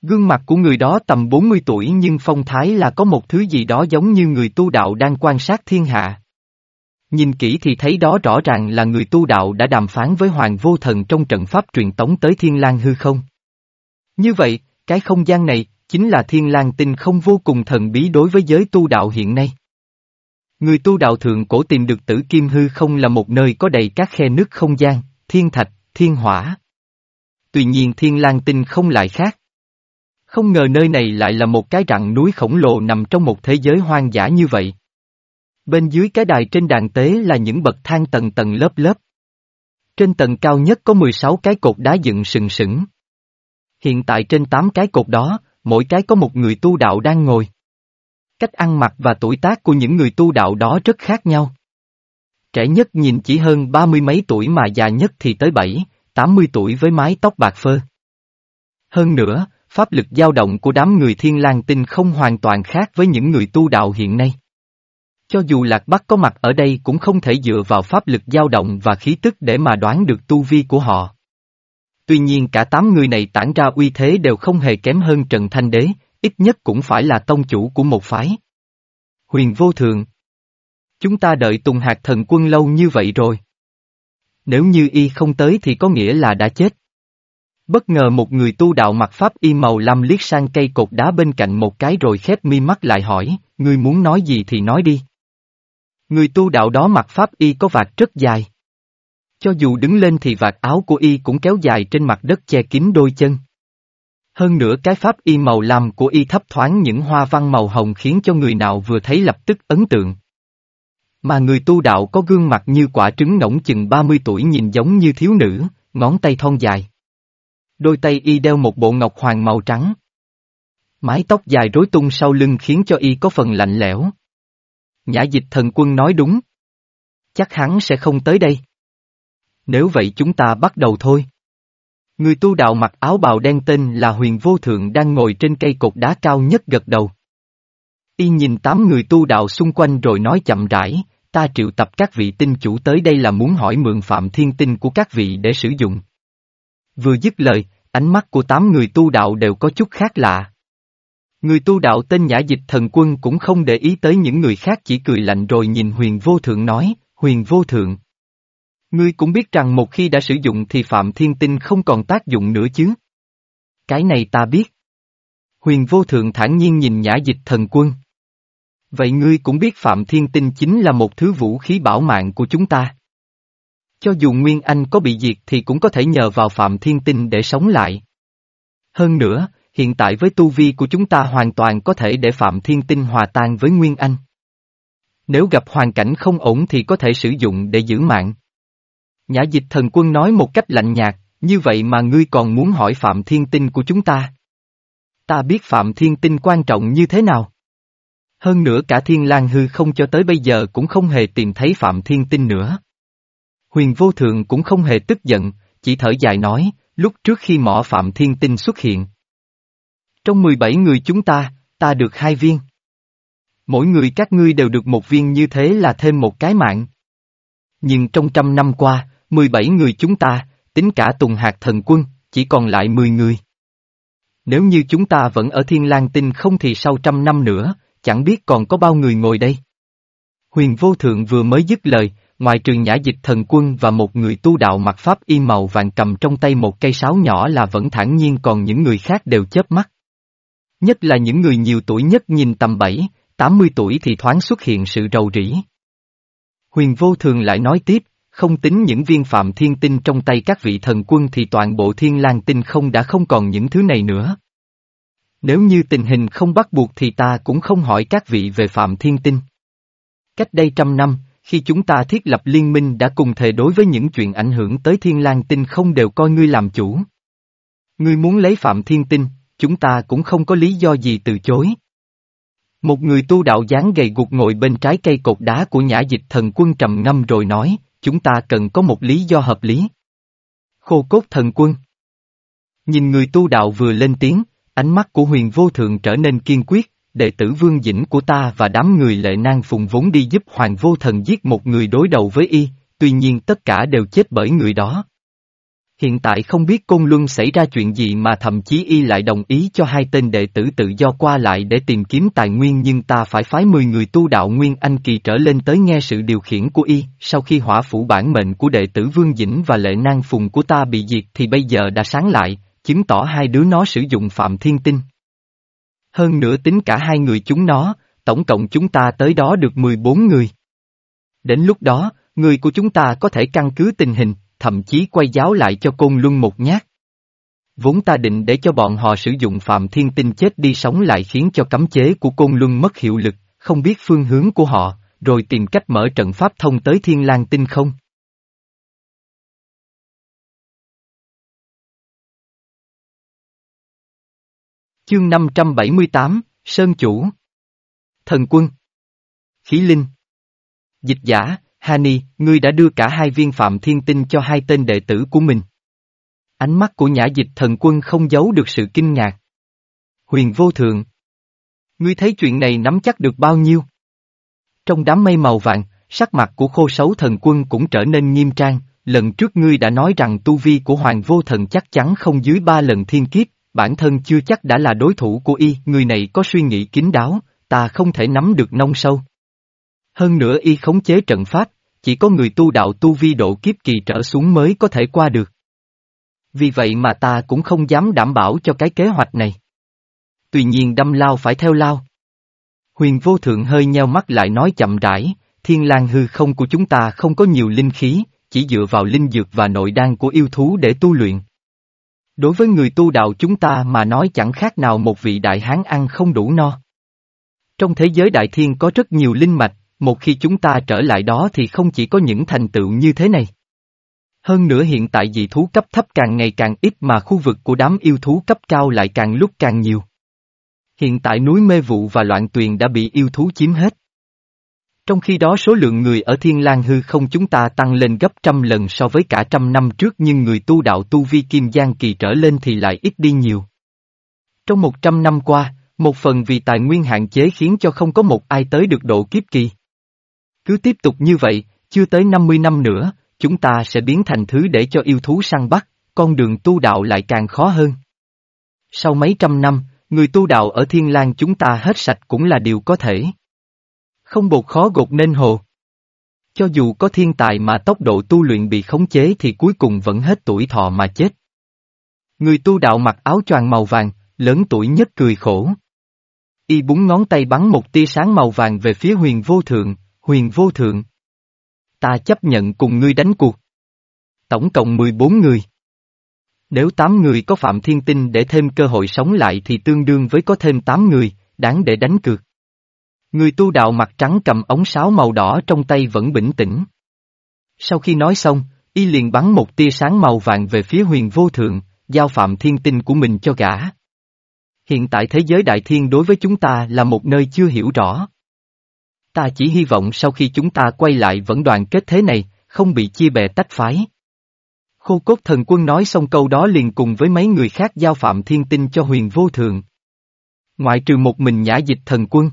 Gương mặt của người đó tầm 40 tuổi nhưng phong thái là có một thứ gì đó giống như người tu đạo đang quan sát thiên hạ. Nhìn kỹ thì thấy đó rõ ràng là người tu đạo đã đàm phán với Hoàng Vô Thần trong trận pháp truyền tống tới Thiên lang hư không. Như vậy, cái không gian này, chính là Thiên lang tinh không vô cùng thần bí đối với giới tu đạo hiện nay. Người tu đạo thượng cổ tìm được tử kim hư không là một nơi có đầy các khe nước không gian, thiên thạch, thiên hỏa. Tuy nhiên Thiên lang tinh không lại khác. Không ngờ nơi này lại là một cái rặng núi khổng lồ nằm trong một thế giới hoang dã như vậy. Bên dưới cái đài trên đàn tế là những bậc thang tầng tầng lớp lớp. Trên tầng cao nhất có 16 cái cột đá dựng sừng sững. Hiện tại trên 8 cái cột đó, mỗi cái có một người tu đạo đang ngồi. Cách ăn mặc và tuổi tác của những người tu đạo đó rất khác nhau. Trẻ nhất nhìn chỉ hơn ba mươi mấy tuổi mà già nhất thì tới bảy, tám mươi tuổi với mái tóc bạc phơ. Hơn nữa, pháp lực dao động của đám người thiên lang tinh không hoàn toàn khác với những người tu đạo hiện nay. Cho dù Lạc Bắc có mặt ở đây cũng không thể dựa vào pháp lực dao động và khí tức để mà đoán được tu vi của họ. Tuy nhiên cả tám người này tản ra uy thế đều không hề kém hơn Trần Thanh Đế, ít nhất cũng phải là tông chủ của một phái. Huyền vô thường. Chúng ta đợi Tùng Hạt thần quân lâu như vậy rồi. Nếu như y không tới thì có nghĩa là đã chết. Bất ngờ một người tu đạo mặc pháp y màu lam liếc sang cây cột đá bên cạnh một cái rồi khép mi mắt lại hỏi, ngươi muốn nói gì thì nói đi. Người tu đạo đó mặc pháp y có vạt rất dài. Cho dù đứng lên thì vạt áo của y cũng kéo dài trên mặt đất che kín đôi chân. Hơn nữa cái pháp y màu lam của y thấp thoáng những hoa văn màu hồng khiến cho người nào vừa thấy lập tức ấn tượng. Mà người tu đạo có gương mặt như quả trứng ngỗng chừng 30 tuổi nhìn giống như thiếu nữ, ngón tay thon dài. Đôi tay y đeo một bộ ngọc hoàng màu trắng. Mái tóc dài rối tung sau lưng khiến cho y có phần lạnh lẽo. Nhã dịch thần quân nói đúng. Chắc hắn sẽ không tới đây. Nếu vậy chúng ta bắt đầu thôi. Người tu đạo mặc áo bào đen tên là huyền vô thượng đang ngồi trên cây cột đá cao nhất gật đầu. Y nhìn tám người tu đạo xung quanh rồi nói chậm rãi, ta triệu tập các vị tinh chủ tới đây là muốn hỏi mượn phạm thiên tinh của các vị để sử dụng. Vừa dứt lời, ánh mắt của tám người tu đạo đều có chút khác lạ. Người tu đạo tên Nhã Dịch Thần Quân cũng không để ý tới những người khác chỉ cười lạnh rồi nhìn huyền vô thượng nói, huyền vô thượng. Ngươi cũng biết rằng một khi đã sử dụng thì Phạm Thiên Tinh không còn tác dụng nữa chứ. Cái này ta biết. Huyền vô thượng thản nhiên nhìn Nhã Dịch Thần Quân. Vậy ngươi cũng biết Phạm Thiên Tinh chính là một thứ vũ khí bảo mạng của chúng ta. Cho dù Nguyên Anh có bị diệt thì cũng có thể nhờ vào Phạm Thiên Tinh để sống lại. Hơn nữa, hiện tại với tu vi của chúng ta hoàn toàn có thể để Phạm Thiên Tinh hòa tan với Nguyên Anh. Nếu gặp hoàn cảnh không ổn thì có thể sử dụng để giữ mạng. Nhã dịch thần quân nói một cách lạnh nhạt, như vậy mà ngươi còn muốn hỏi Phạm Thiên Tinh của chúng ta. Ta biết Phạm Thiên Tinh quan trọng như thế nào. Hơn nữa cả Thiên lang Hư không cho tới bây giờ cũng không hề tìm thấy Phạm Thiên Tinh nữa. Huyền Vô Thượng cũng không hề tức giận, chỉ thở dài nói, lúc trước khi mỏ Phạm Thiên Tinh xuất hiện. Trong 17 người chúng ta, ta được hai viên. Mỗi người các ngươi đều được một viên như thế là thêm một cái mạng. Nhưng trong trăm năm qua, 17 người chúng ta, tính cả Tùng Hạt Thần Quân, chỉ còn lại 10 người. Nếu như chúng ta vẫn ở Thiên lang Tinh không thì sau trăm năm nữa, chẳng biết còn có bao người ngồi đây. Huyền Vô Thượng vừa mới dứt lời, ngoài trường nhã dịch thần quân và một người tu đạo mặc pháp y màu vàng cầm trong tay một cây sáo nhỏ là vẫn thản nhiên còn những người khác đều chớp mắt. Nhất là những người nhiều tuổi nhất nhìn tầm 7, 80 tuổi thì thoáng xuất hiện sự rầu rĩ. Huyền Vô Thường lại nói tiếp, không tính những viên phạm thiên tinh trong tay các vị thần quân thì toàn bộ thiên lang tinh không đã không còn những thứ này nữa. Nếu như tình hình không bắt buộc thì ta cũng không hỏi các vị về phạm thiên tinh. Cách đây trăm năm, khi chúng ta thiết lập liên minh đã cùng thề đối với những chuyện ảnh hưởng tới thiên lang tinh không đều coi ngươi làm chủ. Ngươi muốn lấy phạm thiên tinh, chúng ta cũng không có lý do gì từ chối. Một người tu đạo dáng gầy gục ngồi bên trái cây cột đá của nhã dịch thần quân trầm ngâm rồi nói, chúng ta cần có một lý do hợp lý. Khô cốt thần quân. Nhìn người tu đạo vừa lên tiếng, ánh mắt của huyền vô thượng trở nên kiên quyết, đệ tử vương dĩnh của ta và đám người lệ nang phùng vốn đi giúp hoàng vô thần giết một người đối đầu với y, tuy nhiên tất cả đều chết bởi người đó. Hiện tại không biết Côn Luân xảy ra chuyện gì mà thậm chí y lại đồng ý cho hai tên đệ tử tự do qua lại để tìm kiếm tài nguyên nhưng ta phải phái 10 người tu đạo Nguyên Anh Kỳ trở lên tới nghe sự điều khiển của y, sau khi hỏa phủ bản mệnh của đệ tử Vương Dĩnh và lệ nang phùng của ta bị diệt thì bây giờ đã sáng lại, chứng tỏ hai đứa nó sử dụng phạm thiên tinh. Hơn nữa tính cả hai người chúng nó, tổng cộng chúng ta tới đó được 14 người. Đến lúc đó, người của chúng ta có thể căn cứ tình hình, thậm chí quay giáo lại cho Côn Luân một nhát. Vốn ta định để cho bọn họ sử dụng Phạm Thiên Tinh chết đi sống lại khiến cho cấm chế của Côn Luân mất hiệu lực, không biết phương hướng của họ, rồi tìm cách mở trận pháp thông tới thiên lang tinh không. Chương 578, Sơn Chủ Thần Quân Khí Linh Dịch giả, Hani, ngươi đã đưa cả hai viên phạm thiên tinh cho hai tên đệ tử của mình. Ánh mắt của nhã dịch thần quân không giấu được sự kinh ngạc. Huyền vô thượng. Ngươi thấy chuyện này nắm chắc được bao nhiêu? Trong đám mây màu vàng, sắc mặt của khô sấu thần quân cũng trở nên nghiêm trang, lần trước ngươi đã nói rằng tu vi của hoàng vô thần chắc chắn không dưới ba lần thiên kiếp, bản thân chưa chắc đã là đối thủ của y, người này có suy nghĩ kín đáo, ta không thể nắm được nông sâu. Hơn nữa y khống chế trận pháp, chỉ có người tu đạo tu vi độ kiếp kỳ trở xuống mới có thể qua được. Vì vậy mà ta cũng không dám đảm bảo cho cái kế hoạch này. Tuy nhiên đâm lao phải theo lao. Huyền vô thượng hơi nheo mắt lại nói chậm rãi, thiên lang hư không của chúng ta không có nhiều linh khí, chỉ dựa vào linh dược và nội đan của yêu thú để tu luyện. Đối với người tu đạo chúng ta mà nói chẳng khác nào một vị đại hán ăn không đủ no. Trong thế giới đại thiên có rất nhiều linh mạch, một khi chúng ta trở lại đó thì không chỉ có những thành tựu như thế này. Hơn nữa hiện tại dị thú cấp thấp càng ngày càng ít mà khu vực của đám yêu thú cấp cao lại càng lúc càng nhiều. Hiện tại núi mê vụ và loạn tuyền đã bị yêu thú chiếm hết. Trong khi đó số lượng người ở Thiên lang hư không chúng ta tăng lên gấp trăm lần so với cả trăm năm trước nhưng người tu đạo tu vi kim giang kỳ trở lên thì lại ít đi nhiều. Trong một trăm năm qua, một phần vì tài nguyên hạn chế khiến cho không có một ai tới được độ kiếp kỳ. Cứ tiếp tục như vậy, chưa tới 50 năm nữa, chúng ta sẽ biến thành thứ để cho yêu thú săn bắt, con đường tu đạo lại càng khó hơn. Sau mấy trăm năm, người tu đạo ở Thiên lang chúng ta hết sạch cũng là điều có thể. Không bột khó gột nên hồ. Cho dù có thiên tài mà tốc độ tu luyện bị khống chế thì cuối cùng vẫn hết tuổi thọ mà chết. Người tu đạo mặc áo choàng màu vàng, lớn tuổi nhất cười khổ. Y búng ngón tay bắn một tia sáng màu vàng về phía huyền vô thượng, huyền vô thượng. Ta chấp nhận cùng ngươi đánh cuộc. Tổng cộng 14 người. Nếu 8 người có Phạm Thiên Tinh để thêm cơ hội sống lại thì tương đương với có thêm 8 người, đáng để đánh cược. Người tu đạo mặt trắng cầm ống sáo màu đỏ trong tay vẫn bình tĩnh. Sau khi nói xong, y liền bắn một tia sáng màu vàng về phía huyền vô thượng, giao Phạm Thiên Tinh của mình cho gã. Hiện tại thế giới đại thiên đối với chúng ta là một nơi chưa hiểu rõ. Ta chỉ hy vọng sau khi chúng ta quay lại vẫn đoàn kết thế này, không bị chia bè tách phái. Khô cốt thần quân nói xong câu đó liền cùng với mấy người khác giao phạm thiên tinh cho huyền vô thượng. Ngoại trừ một mình nhã dịch thần quân.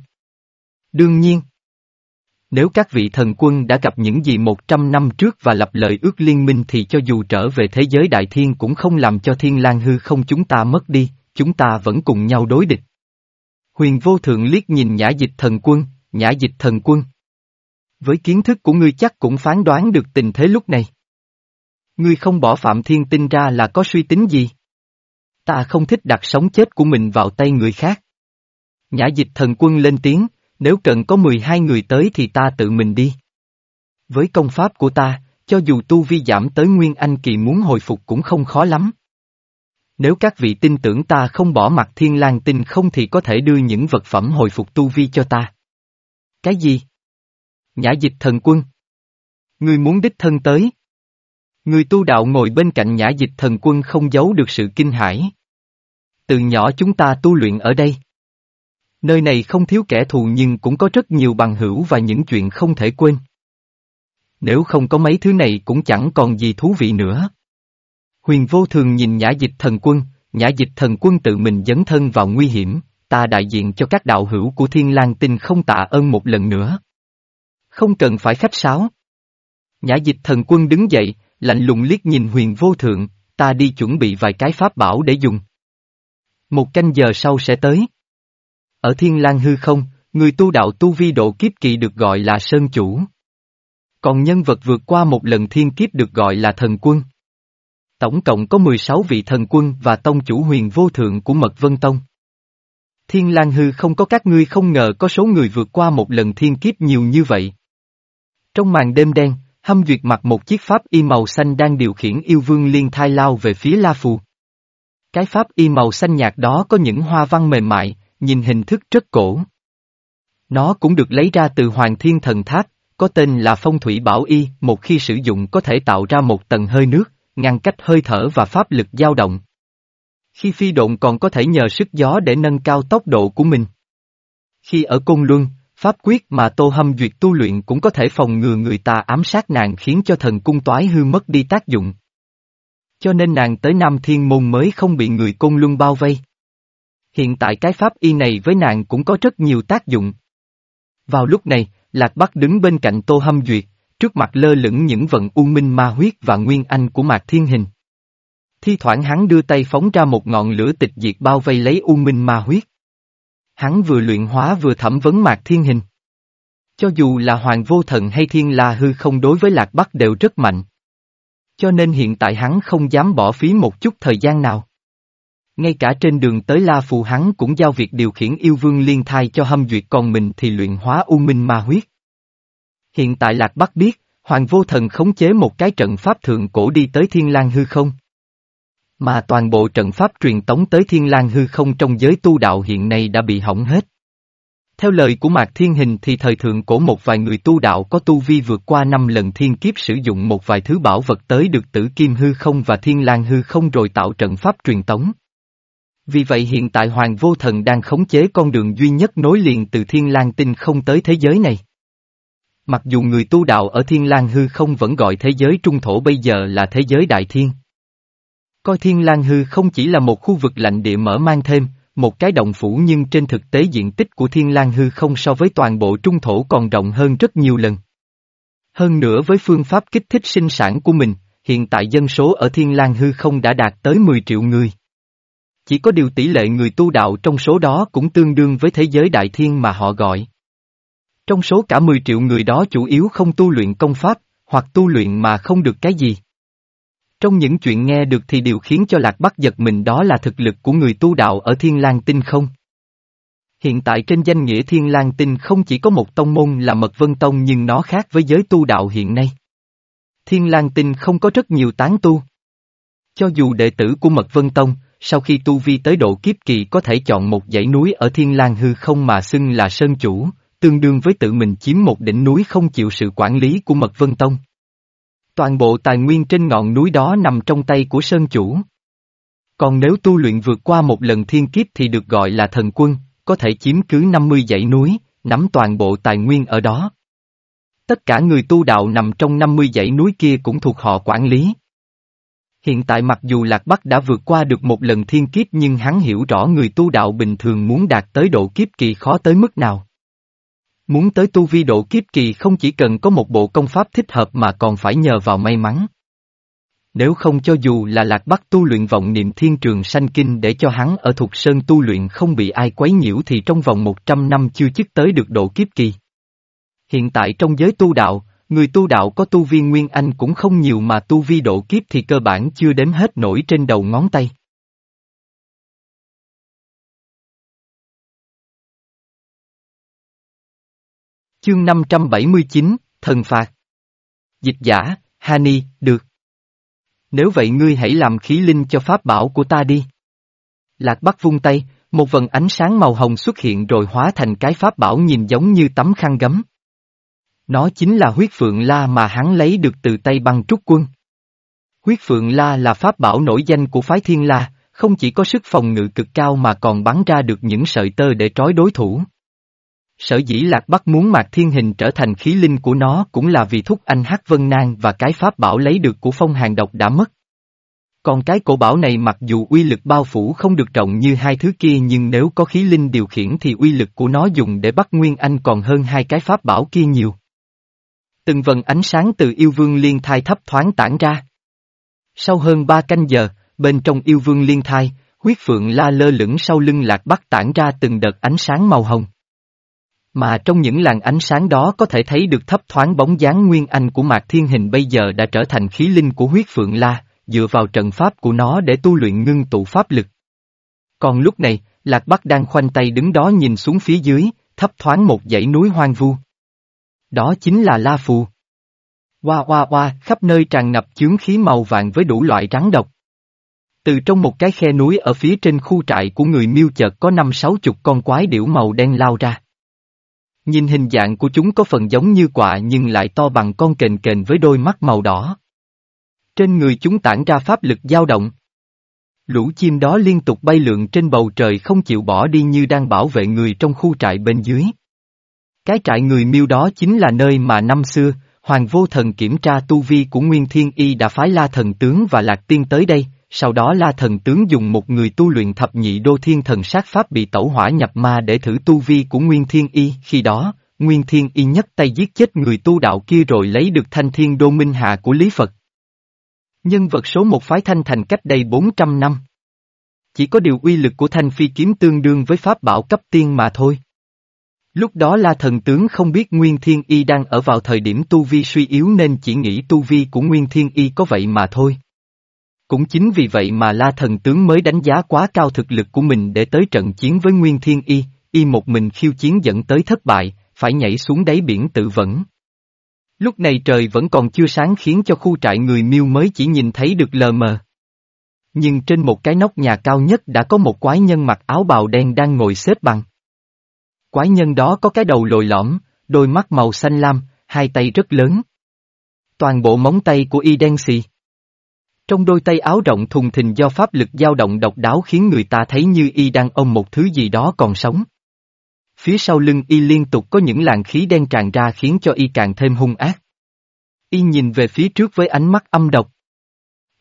Đương nhiên. Nếu các vị thần quân đã gặp những gì một trăm năm trước và lập lời ước liên minh thì cho dù trở về thế giới đại thiên cũng không làm cho thiên lang hư không chúng ta mất đi, chúng ta vẫn cùng nhau đối địch. Huyền vô thượng liếc nhìn nhã dịch thần quân, nhã dịch thần quân. Với kiến thức của ngươi chắc cũng phán đoán được tình thế lúc này. Ngươi không bỏ Phạm Thiên Tinh ra là có suy tính gì? Ta không thích đặt sống chết của mình vào tay người khác. Nhã dịch thần quân lên tiếng, nếu cần có 12 người tới thì ta tự mình đi. Với công pháp của ta, cho dù tu vi giảm tới Nguyên Anh kỳ muốn hồi phục cũng không khó lắm. Nếu các vị tin tưởng ta không bỏ mặt thiên lang tinh không thì có thể đưa những vật phẩm hồi phục tu vi cho ta. Cái gì? Nhã dịch thần quân. Ngươi muốn đích thân tới. Người tu đạo ngồi bên cạnh nhã dịch thần quân không giấu được sự kinh hãi. Từ nhỏ chúng ta tu luyện ở đây. Nơi này không thiếu kẻ thù nhưng cũng có rất nhiều bằng hữu và những chuyện không thể quên. Nếu không có mấy thứ này cũng chẳng còn gì thú vị nữa. Huyền vô thường nhìn nhã dịch thần quân, nhã dịch thần quân tự mình dấn thân vào nguy hiểm, ta đại diện cho các đạo hữu của Thiên lang tinh không tạ ơn một lần nữa. Không cần phải khách sáo. Nhã dịch thần quân đứng dậy, lạnh lùng liếc nhìn huyền vô thượng, ta đi chuẩn bị vài cái pháp bảo để dùng. Một canh giờ sau sẽ tới. Ở Thiên lang hư không, người tu đạo tu vi độ kiếp kỳ được gọi là Sơn Chủ. Còn nhân vật vượt qua một lần thiên kiếp được gọi là thần quân. Tổng cộng có 16 vị thần quân và tông chủ huyền vô thượng của Mật Vân Tông. Thiên lang hư không có các ngươi không ngờ có số người vượt qua một lần thiên kiếp nhiều như vậy. Trong màn đêm đen, Hâm Duyệt mặc một chiếc pháp y màu xanh đang điều khiển yêu vương liên thai lao về phía La Phù. Cái pháp y màu xanh nhạt đó có những hoa văn mềm mại, nhìn hình thức rất cổ. Nó cũng được lấy ra từ Hoàng Thiên Thần Tháp, có tên là phong thủy bảo y, một khi sử dụng có thể tạo ra một tầng hơi nước, ngăn cách hơi thở và pháp lực dao động. Khi phi độn còn có thể nhờ sức gió để nâng cao tốc độ của mình. Khi ở Côn Luân, pháp quyết mà Tô Hâm Duyệt tu luyện cũng có thể phòng ngừa người ta ám sát nàng khiến cho thần cung toái hư mất đi tác dụng. Cho nên nàng tới Nam Thiên Môn mới không bị người Côn Luân bao vây. Hiện tại cái pháp y này với nàng cũng có rất nhiều tác dụng. Vào lúc này, Lạc Bắc đứng bên cạnh Tô Hâm Duyệt, trước mặt lơ lửng những vận u minh ma huyết và nguyên anh của Mạc Thiên Hình. Thi thoảng hắn đưa tay phóng ra một ngọn lửa tịch diệt bao vây lấy u minh ma huyết. Hắn vừa luyện hóa vừa thẩm vấn Mạc Thiên Hình. Cho dù là Hoàng Vô Thần hay Thiên La Hư không đối với Lạc Bắc đều rất mạnh. Cho nên hiện tại hắn không dám bỏ phí một chút thời gian nào. Ngay cả trên đường tới La Phù hắn cũng giao việc điều khiển yêu vương liên thai cho hâm duyệt còn mình thì luyện hóa u minh ma huyết. Hiện tại Lạc Bắc biết, Hoàng Vô Thần khống chế một cái trận pháp thượng cổ đi tới Thiên lang hư không. Mà toàn bộ trận pháp truyền tống tới Thiên lang hư không trong giới tu đạo hiện nay đã bị hỏng hết. Theo lời của Mạc Thiên Hình thì thời thượng cổ một vài người tu đạo có tu vi vượt qua năm lần thiên kiếp sử dụng một vài thứ bảo vật tới được tử kim hư không và thiên lang hư không rồi tạo trận pháp truyền tống. Vì vậy hiện tại Hoàng Vô Thần đang khống chế con đường duy nhất nối liền từ Thiên lang tinh không tới thế giới này. Mặc dù người tu đạo ở Thiên lang hư không vẫn gọi thế giới trung thổ bây giờ là thế giới đại thiên. Coi Thiên lang hư không chỉ là một khu vực lạnh địa mở mang thêm, một cái động phủ nhưng trên thực tế diện tích của Thiên lang hư không so với toàn bộ trung thổ còn rộng hơn rất nhiều lần. Hơn nữa với phương pháp kích thích sinh sản của mình, hiện tại dân số ở Thiên lang hư không đã đạt tới 10 triệu người. Chỉ có điều tỷ lệ người tu đạo trong số đó cũng tương đương với thế giới đại thiên mà họ gọi. Trong số cả 10 triệu người đó chủ yếu không tu luyện công pháp, hoặc tu luyện mà không được cái gì. Trong những chuyện nghe được thì điều khiến cho Lạc Bắc giật mình đó là thực lực của người tu đạo ở Thiên lang Tinh không. Hiện tại trên danh nghĩa Thiên lang Tinh không chỉ có một tông môn là Mật Vân Tông nhưng nó khác với giới tu đạo hiện nay. Thiên lang Tinh không có rất nhiều tán tu. Cho dù đệ tử của Mật Vân Tông, sau khi tu vi tới độ kiếp kỳ có thể chọn một dãy núi ở Thiên lang hư không mà xưng là Sơn Chủ, tương đương với tự mình chiếm một đỉnh núi không chịu sự quản lý của Mật Vân Tông. Toàn bộ tài nguyên trên ngọn núi đó nằm trong tay của Sơn Chủ. Còn nếu tu luyện vượt qua một lần thiên kiếp thì được gọi là thần quân, có thể chiếm cứ 50 dãy núi, nắm toàn bộ tài nguyên ở đó. Tất cả người tu đạo nằm trong 50 dãy núi kia cũng thuộc họ quản lý. Hiện tại mặc dù Lạc Bắc đã vượt qua được một lần thiên kiếp nhưng hắn hiểu rõ người tu đạo bình thường muốn đạt tới độ kiếp kỳ khó tới mức nào. Muốn tới tu vi độ kiếp kỳ không chỉ cần có một bộ công pháp thích hợp mà còn phải nhờ vào may mắn. Nếu không cho dù là Lạc Bắc tu luyện vọng niệm thiên trường sanh kinh để cho hắn ở thuộc sơn tu luyện không bị ai quấy nhiễu thì trong vòng 100 năm chưa chức tới được độ kiếp kỳ. Hiện tại trong giới tu đạo, người tu đạo có tu vi Nguyên Anh cũng không nhiều mà tu vi độ kiếp thì cơ bản chưa đếm hết nổi trên đầu ngón tay. Chương 579, Thần Phạt Dịch giả, Hani, được. Nếu vậy ngươi hãy làm khí linh cho pháp bảo của ta đi. Lạc Bắc vung tay, một vần ánh sáng màu hồng xuất hiện rồi hóa thành cái pháp bảo nhìn giống như tấm khăn gấm. Nó chính là huyết phượng la mà hắn lấy được từ tay băng trúc quân. Huyết phượng la là pháp bảo nổi danh của phái thiên la, không chỉ có sức phòng ngự cực cao mà còn bắn ra được những sợi tơ để trói đối thủ. Sở dĩ Lạc Bắc muốn Mạc Thiên Hình trở thành khí linh của nó cũng là vì thúc anh hát Vân Nang và cái pháp bảo lấy được của phong hàng độc đã mất. Còn cái cổ bảo này mặc dù uy lực bao phủ không được rộng như hai thứ kia nhưng nếu có khí linh điều khiển thì uy lực của nó dùng để bắt Nguyên Anh còn hơn hai cái pháp bảo kia nhiều. Từng vần ánh sáng từ yêu vương liên thai thấp thoáng tản ra. Sau hơn ba canh giờ, bên trong yêu vương liên thai, huyết phượng la lơ lửng sau lưng lạc bắc tản ra từng đợt ánh sáng màu hồng. Mà trong những làn ánh sáng đó có thể thấy được thấp thoáng bóng dáng nguyên anh của Mạc Thiên Hình bây giờ đã trở thành khí linh của huyết phượng la, dựa vào trận pháp của nó để tu luyện ngưng tụ pháp lực. Còn lúc này, Lạc Bắc đang khoanh tay đứng đó nhìn xuống phía dưới, thấp thoáng một dãy núi hoang vu. Đó chính là La Phù. Hoa hoa hoa, khắp nơi tràn ngập chướng khí màu vàng với đủ loại rắn độc. Từ trong một cái khe núi ở phía trên khu trại của người miêu chợt có năm sáu chục con quái điểu màu đen lao ra. Nhìn hình dạng của chúng có phần giống như quạ nhưng lại to bằng con kền kền với đôi mắt màu đỏ. Trên người chúng tản ra pháp lực dao động. Lũ chim đó liên tục bay lượn trên bầu trời không chịu bỏ đi như đang bảo vệ người trong khu trại bên dưới. Cái trại người miêu đó chính là nơi mà năm xưa, Hoàng Vô Thần kiểm tra tu vi của Nguyên Thiên Y đã phái La Thần Tướng và Lạc Tiên tới đây, sau đó La Thần Tướng dùng một người tu luyện thập nhị đô thiên thần sát pháp bị tẩu hỏa nhập ma để thử tu vi của Nguyên Thiên Y, khi đó, Nguyên Thiên Y nhất tay giết chết người tu đạo kia rồi lấy được thanh thiên đô minh hạ của Lý Phật. Nhân vật số một phái thanh thành cách đây 400 năm. Chỉ có điều uy lực của thanh phi kiếm tương đương với pháp bảo cấp tiên mà thôi. Lúc đó La Thần Tướng không biết Nguyên Thiên Y đang ở vào thời điểm tu vi suy yếu nên chỉ nghĩ tu vi của Nguyên Thiên Y có vậy mà thôi. Cũng chính vì vậy mà La Thần Tướng mới đánh giá quá cao thực lực của mình để tới trận chiến với Nguyên Thiên Y, Y một mình khiêu chiến dẫn tới thất bại, phải nhảy xuống đáy biển tự vẫn. Lúc này trời vẫn còn chưa sáng khiến cho khu trại người miêu mới chỉ nhìn thấy được lờ mờ. Nhưng trên một cái nóc nhà cao nhất đã có một quái nhân mặc áo bào đen đang ngồi xếp bằng. Quái nhân đó có cái đầu lồi lõm, đôi mắt màu xanh lam, hai tay rất lớn. Toàn bộ móng tay của y đen xì. Trong đôi tay áo rộng thùng thình do pháp lực dao động độc đáo khiến người ta thấy như y đang ôm một thứ gì đó còn sống. Phía sau lưng y liên tục có những làn khí đen tràn ra khiến cho y càng thêm hung ác. Y nhìn về phía trước với ánh mắt âm độc.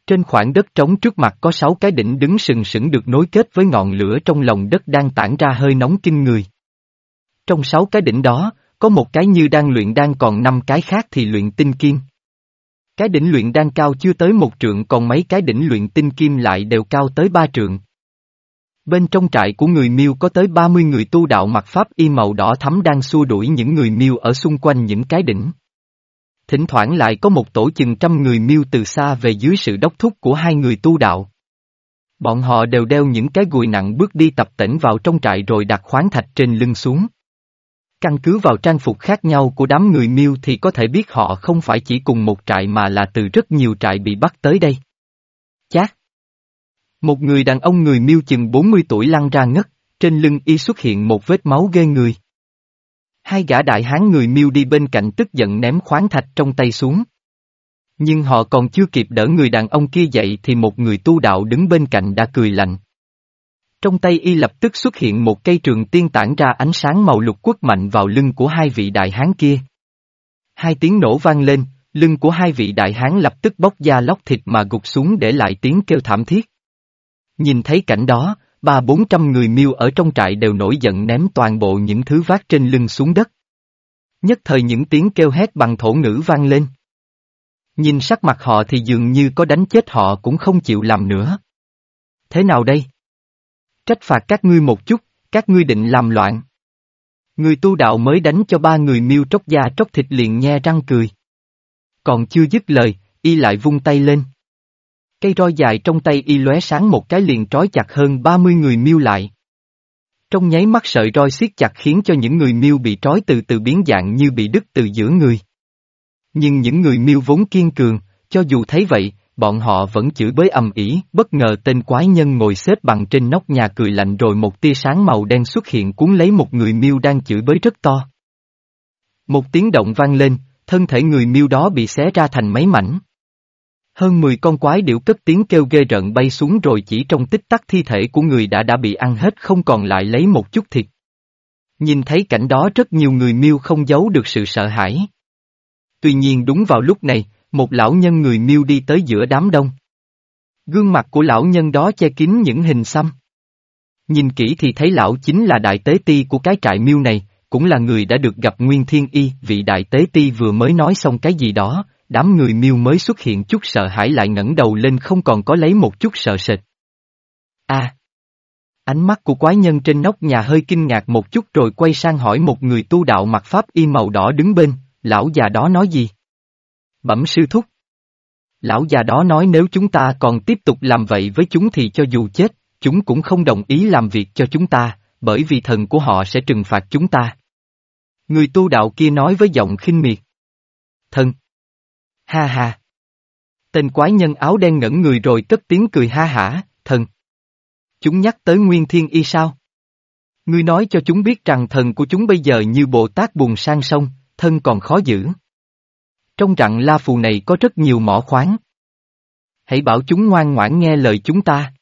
Trên khoảng đất trống trước mặt có sáu cái đỉnh đứng sừng sững được nối kết với ngọn lửa trong lòng đất đang tản ra hơi nóng kinh người. Trong sáu cái đỉnh đó, có một cái như đang luyện đang còn năm cái khác thì luyện tinh kim. Cái đỉnh luyện đang cao chưa tới một trượng, còn mấy cái đỉnh luyện tinh kim lại đều cao tới ba trượng. Bên trong trại của người miêu có tới 30 người tu đạo mặc pháp y màu đỏ thắm đang xua đuổi những người miêu ở xung quanh những cái đỉnh. Thỉnh thoảng lại có một tổ chừng trăm người miêu từ xa về dưới sự đốc thúc của hai người tu đạo. Bọn họ đều đeo những cái gùi nặng bước đi tập tỉnh vào trong trại rồi đặt khoáng thạch trên lưng xuống. Căn cứ vào trang phục khác nhau của đám người miêu thì có thể biết họ không phải chỉ cùng một trại mà là từ rất nhiều trại bị bắt tới đây. Chát! Một người đàn ông người miêu chừng 40 tuổi lăn ra ngất, trên lưng y xuất hiện một vết máu ghê người. Hai gã đại hán người miêu đi bên cạnh tức giận ném khoáng thạch trong tay xuống. Nhưng họ còn chưa kịp đỡ người đàn ông kia dậy thì một người tu đạo đứng bên cạnh đã cười lạnh. Trong tay y lập tức xuất hiện một cây trường tiên tản ra ánh sáng màu lục quất mạnh vào lưng của hai vị đại hán kia. Hai tiếng nổ vang lên, lưng của hai vị đại hán lập tức bóc da lóc thịt mà gục xuống để lại tiếng kêu thảm thiết. Nhìn thấy cảnh đó, ba bốn trăm người miêu ở trong trại đều nổi giận ném toàn bộ những thứ vác trên lưng xuống đất. Nhất thời những tiếng kêu hét bằng thổ ngữ vang lên. Nhìn sắc mặt họ thì dường như có đánh chết họ cũng không chịu làm nữa. Thế nào đây? Trách phạt các ngươi một chút, các ngươi định làm loạn. Người tu đạo mới đánh cho ba người miêu tróc da tróc thịt liền nhe răng cười. Còn chưa dứt lời, y lại vung tay lên. Cây roi dài trong tay y lóe sáng một cái liền trói chặt hơn 30 người miêu lại. Trong nháy mắt sợi roi siết chặt khiến cho những người miêu bị trói từ từ biến dạng như bị đứt từ giữa người. Nhưng những người miêu vốn kiên cường, cho dù thấy vậy, bọn họ vẫn chửi bới ầm ĩ, bất ngờ tên quái nhân ngồi xếp bằng trên nóc nhà cười lạnh rồi một tia sáng màu đen xuất hiện cuốn lấy một người miêu đang chửi bới rất to. Một tiếng động vang lên, thân thể người miêu đó bị xé ra thành mấy mảnh. Hơn 10 con quái điểu cất tiếng kêu ghê rợn bay xuống rồi chỉ trong tích tắc thi thể của người đã đã bị ăn hết không còn lại lấy một chút thịt. Nhìn thấy cảnh đó rất nhiều người miêu không giấu được sự sợ hãi. Tuy nhiên đúng vào lúc này, một lão nhân người miêu đi tới giữa đám đông. Gương mặt của lão nhân đó che kín những hình xăm. Nhìn kỹ thì thấy lão chính là đại tế ti của cái trại miêu này, cũng là người đã được gặp Nguyên Thiên Y, vị đại tế ti vừa mới nói xong cái gì đó, đám người miêu mới xuất hiện chút sợ hãi lại ngẩng đầu lên không còn có lấy một chút sợ sệt. A. Ánh mắt của quái nhân trên nóc nhà hơi kinh ngạc một chút rồi quay sang hỏi một người tu đạo mặc pháp y màu đỏ đứng bên, lão già đó nói gì? Bẩm sư thúc. Lão già đó nói nếu chúng ta còn tiếp tục làm vậy với chúng thì cho dù chết, chúng cũng không đồng ý làm việc cho chúng ta, bởi vì thần của họ sẽ trừng phạt chúng ta. Người tu đạo kia nói với giọng khinh miệt. Thần. Ha ha. Tên quái nhân áo đen ngẩn người rồi cất tiếng cười ha hả, thần. Chúng nhắc tới Nguyên Thiên Y sao? Ngươi nói cho chúng biết rằng thần của chúng bây giờ như Bồ Tát buồn sang sông, thân còn khó giữ. Trong rặng la phù này có rất nhiều mỏ khoáng. Hãy bảo chúng ngoan ngoãn nghe lời chúng ta.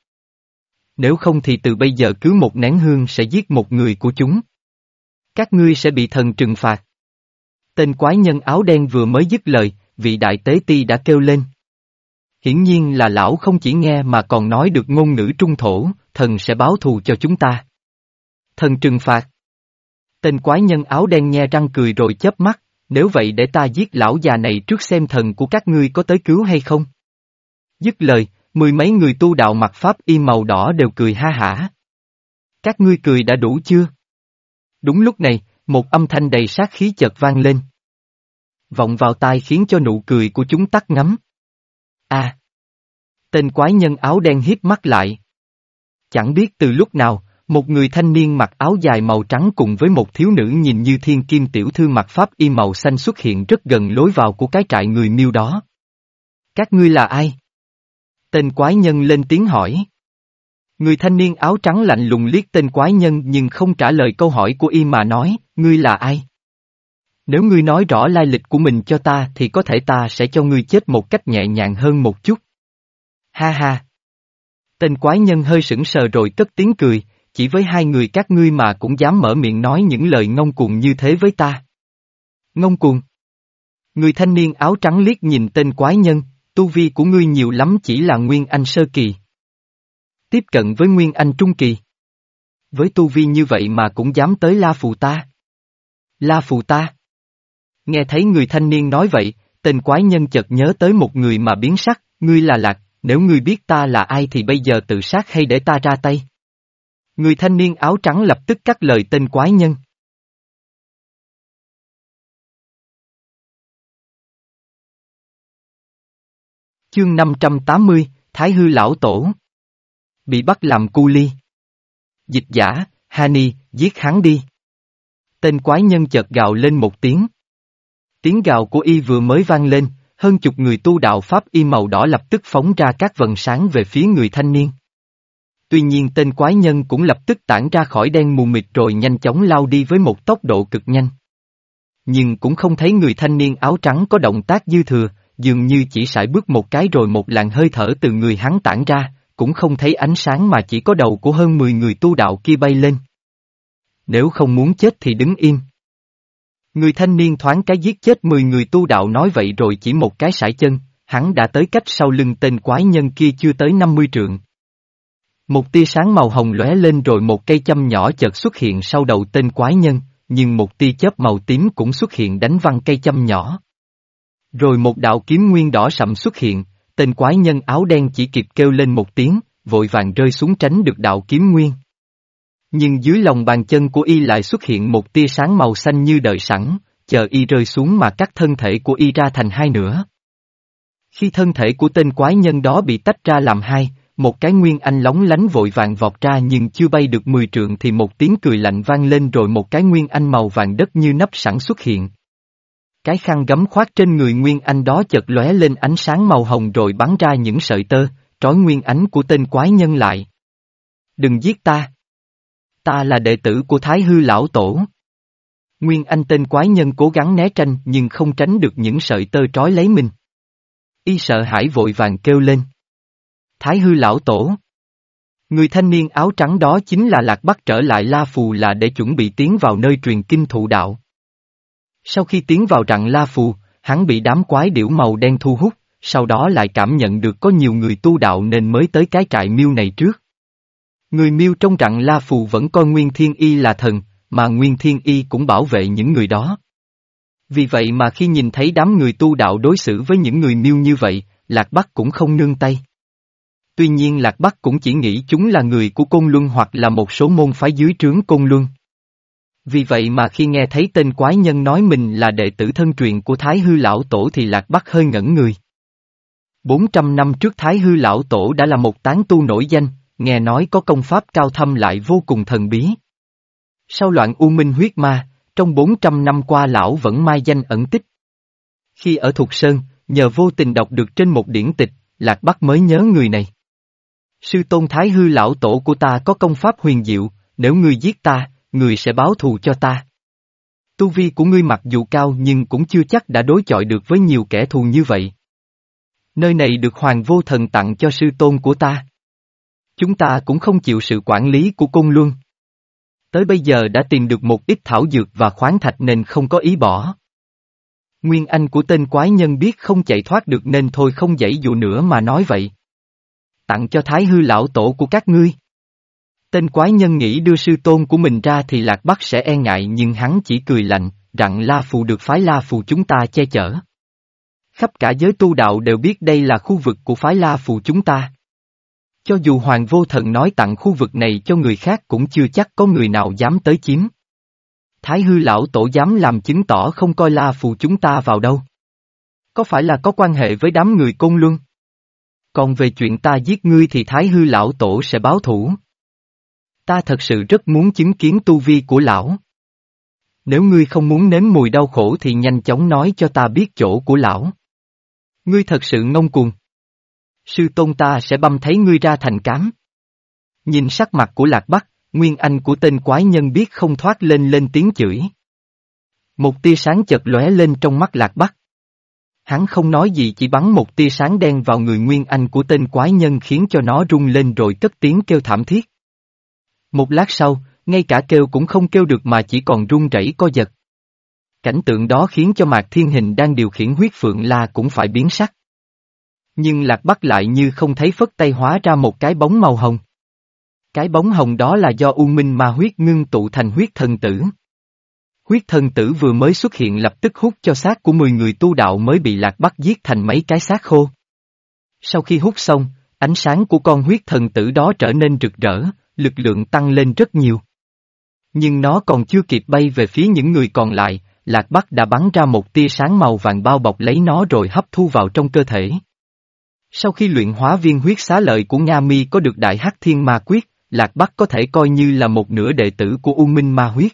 Nếu không thì từ bây giờ cứ một nén hương sẽ giết một người của chúng. Các ngươi sẽ bị thần trừng phạt. Tên quái nhân áo đen vừa mới dứt lời, vị đại tế ti đã kêu lên. Hiển nhiên là lão không chỉ nghe mà còn nói được ngôn ngữ trung thổ, thần sẽ báo thù cho chúng ta. Thần trừng phạt. Tên quái nhân áo đen nhe răng cười rồi chớp mắt, nếu vậy để ta giết lão già này trước xem thần của các ngươi có tới cứu hay không. Dứt lời, mười mấy người tu đạo mặc pháp y màu đỏ đều cười ha hả. Các ngươi cười đã đủ chưa? Đúng lúc này, một âm thanh đầy sát khí chợt vang lên. Vọng vào tai khiến cho nụ cười của chúng tắt ngắm. A. À! Tên quái nhân áo đen hiếp mắt lại. Chẳng biết từ lúc nào, một người thanh niên mặc áo dài màu trắng cùng với một thiếu nữ nhìn như thiên kim tiểu thư mặc pháp y màu xanh xuất hiện rất gần lối vào của cái trại người miêu đó. Các ngươi là ai? Tên quái nhân lên tiếng hỏi. Người thanh niên áo trắng lạnh lùng liếc tên quái nhân nhưng không trả lời câu hỏi của y mà nói, ngươi là ai? Nếu ngươi nói rõ lai lịch của mình cho ta thì có thể ta sẽ cho ngươi chết một cách nhẹ nhàng hơn một chút. Ha ha! Tên quái nhân hơi sững sờ rồi cất tiếng cười, chỉ với hai người các ngươi mà cũng dám mở miệng nói những lời ngông cuồng như thế với ta. Ngông cuồng! Người thanh niên áo trắng liếc nhìn tên quái nhân, tu vi của ngươi nhiều lắm chỉ là Nguyên Anh Sơ Kỳ. Tiếp cận với Nguyên Anh Trung Kỳ. Với tu vi như vậy mà cũng dám tới La Phù ta. La Phù ta. Nghe thấy người thanh niên nói vậy, tên quái nhân chợt nhớ tới một người mà biến sắc, ngươi là Lạc, nếu ngươi biết ta là ai thì bây giờ tự sát hay để ta ra tay. Người thanh niên áo trắng lập tức cắt lời tên quái nhân. Chương 580, Thái Hư Lão Tổ Bị bắt làm cu ly. Dịch giả, Hani, giết hắn đi. Tên quái nhân chợt gào lên một tiếng. Tiếng gào của y vừa mới vang lên, hơn chục người tu đạo Pháp y màu đỏ lập tức phóng ra các vần sáng về phía người thanh niên. Tuy nhiên tên quái nhân cũng lập tức tản ra khỏi đen mù mịt rồi nhanh chóng lao đi với một tốc độ cực nhanh. Nhưng cũng không thấy người thanh niên áo trắng có động tác dư thừa, dường như chỉ sải bước một cái rồi một làn hơi thở từ người hắn tản ra, cũng không thấy ánh sáng mà chỉ có đầu của hơn 10 người tu đạo kia bay lên. Nếu không muốn chết thì đứng im. Người thanh niên thoáng cái giết chết 10 người tu đạo nói vậy rồi chỉ một cái sải chân, hắn đã tới cách sau lưng tên quái nhân kia chưa tới 50 trượng. Một tia sáng màu hồng lóe lên rồi một cây châm nhỏ chợt xuất hiện sau đầu tên quái nhân, nhưng một tia chớp màu tím cũng xuất hiện đánh văng cây châm nhỏ. Rồi một đạo kiếm nguyên đỏ sậm xuất hiện, tên quái nhân áo đen chỉ kịp kêu lên một tiếng, vội vàng rơi xuống tránh được đạo kiếm nguyên. Nhưng dưới lòng bàn chân của y lại xuất hiện một tia sáng màu xanh như đợi sẵn, chờ y rơi xuống mà cắt thân thể của y ra thành hai nửa. Khi thân thể của tên quái nhân đó bị tách ra làm hai, một cái nguyên anh lóng lánh vội vàng vọt ra nhưng chưa bay được mười trượng thì một tiếng cười lạnh vang lên rồi một cái nguyên anh màu vàng đất như nắp sẵn xuất hiện. Cái khăn gấm khoác trên người Nguyên Anh đó chợt lóe lên ánh sáng màu hồng rồi bắn ra những sợi tơ, trói Nguyên Ánh của tên quái nhân lại. Đừng giết ta! Ta là đệ tử của Thái Hư Lão Tổ. Nguyên Anh tên quái nhân cố gắng né tranh nhưng không tránh được những sợi tơ trói lấy mình. Y sợ hãi vội vàng kêu lên. Thái Hư Lão Tổ! Người thanh niên áo trắng đó chính là Lạc Bắc trở lại La Phù là để chuẩn bị tiến vào nơi truyền kinh thụ đạo. Sau khi tiến vào rặng La Phù, hắn bị đám quái điểu màu đen thu hút, sau đó lại cảm nhận được có nhiều người tu đạo nên mới tới cái trại miêu này trước. Người miêu trong rặng La Phù vẫn coi Nguyên Thiên Y là thần, mà Nguyên Thiên Y cũng bảo vệ những người đó. Vì vậy mà khi nhìn thấy đám người tu đạo đối xử với những người miêu như vậy, Lạc Bắc cũng không nương tay. Tuy nhiên Lạc Bắc cũng chỉ nghĩ chúng là người của Côn Luân hoặc là một số môn phái dưới trướng Côn Luân. Vì vậy mà khi nghe thấy tên quái nhân nói mình là đệ tử thân truyền của Thái Hư Lão Tổ thì Lạc Bắc hơi ngẩn người. 400 năm trước Thái Hư Lão Tổ đã là một tán tu nổi danh, nghe nói có công pháp cao thâm lại vô cùng thần bí. Sau loạn U Minh huyết ma, trong 400 năm qua lão vẫn mai danh ẩn tích. Khi ở Thục Sơn, nhờ vô tình đọc được trên một điển tịch, Lạc Bắc mới nhớ người này. Sư tôn Thái Hư Lão Tổ của ta có công pháp huyền diệu, nếu ngươi giết ta, ngươi sẽ báo thù cho ta. Tu vi của ngươi mặc dù cao nhưng cũng chưa chắc đã đối chọi được với nhiều kẻ thù như vậy. Nơi này được Hoàng Vô Thần tặng cho sư tôn của ta. Chúng ta cũng không chịu sự quản lý của cung luân. Tới bây giờ đã tìm được một ít thảo dược và khoáng thạch nên không có ý bỏ. Nguyên Anh của tên quái nhân biết không chạy thoát được nên thôi không dãy dụ nữa mà nói vậy. Tặng cho thái hư lão tổ của các ngươi. Tên quái nhân nghĩ đưa sư tôn của mình ra thì Lạc Bắc sẽ e ngại nhưng hắn chỉ cười lạnh, rằng La Phù được phái La Phù chúng ta che chở. Khắp cả giới tu đạo đều biết đây là khu vực của phái La Phù chúng ta. Cho dù Hoàng Vô Thần nói tặng khu vực này cho người khác cũng chưa chắc có người nào dám tới chiếm. Thái hư lão tổ dám làm chứng tỏ không coi La Phù chúng ta vào đâu. Có phải là có quan hệ với đám người côn luân? Còn về chuyện ta giết ngươi thì Thái hư lão tổ sẽ báo thủ. Ta thật sự rất muốn chứng kiến tu vi của lão. Nếu ngươi không muốn nếm mùi đau khổ thì nhanh chóng nói cho ta biết chỗ của lão. Ngươi thật sự ngông cuồng. Sư tôn ta sẽ băm thấy ngươi ra thành cám. Nhìn sắc mặt của Lạc Bắc, Nguyên Anh của tên quái nhân biết không thoát lên lên tiếng chửi. Một tia sáng chợt lóe lên trong mắt Lạc Bắc. Hắn không nói gì chỉ bắn một tia sáng đen vào người Nguyên Anh của tên quái nhân khiến cho nó rung lên rồi cất tiếng kêu thảm thiết. Một lát sau, ngay cả kêu cũng không kêu được mà chỉ còn run rẩy co giật. Cảnh tượng đó khiến cho Mạc Thiên Hình đang điều khiển huyết phượng la cũng phải biến sắc. Nhưng Lạc Bắc lại như không thấy phất tay hóa ra một cái bóng màu hồng. Cái bóng hồng đó là do U Minh ma huyết ngưng tụ thành huyết thần tử. Huyết thần tử vừa mới xuất hiện lập tức hút cho xác của 10 người tu đạo mới bị Lạc Bắc giết thành mấy cái xác khô. Sau khi hút xong, ánh sáng của con huyết thần tử đó trở nên rực rỡ, lực lượng tăng lên rất nhiều. Nhưng nó còn chưa kịp bay về phía những người còn lại, Lạc Bắc đã bắn ra một tia sáng màu vàng bao bọc lấy nó rồi hấp thu vào trong cơ thể. Sau khi luyện hóa viên huyết xá lợi của Nga Mi có được đại hắc thiên ma quyết, Lạc Bắc có thể coi như là một nửa đệ tử của U Minh Ma Huyết.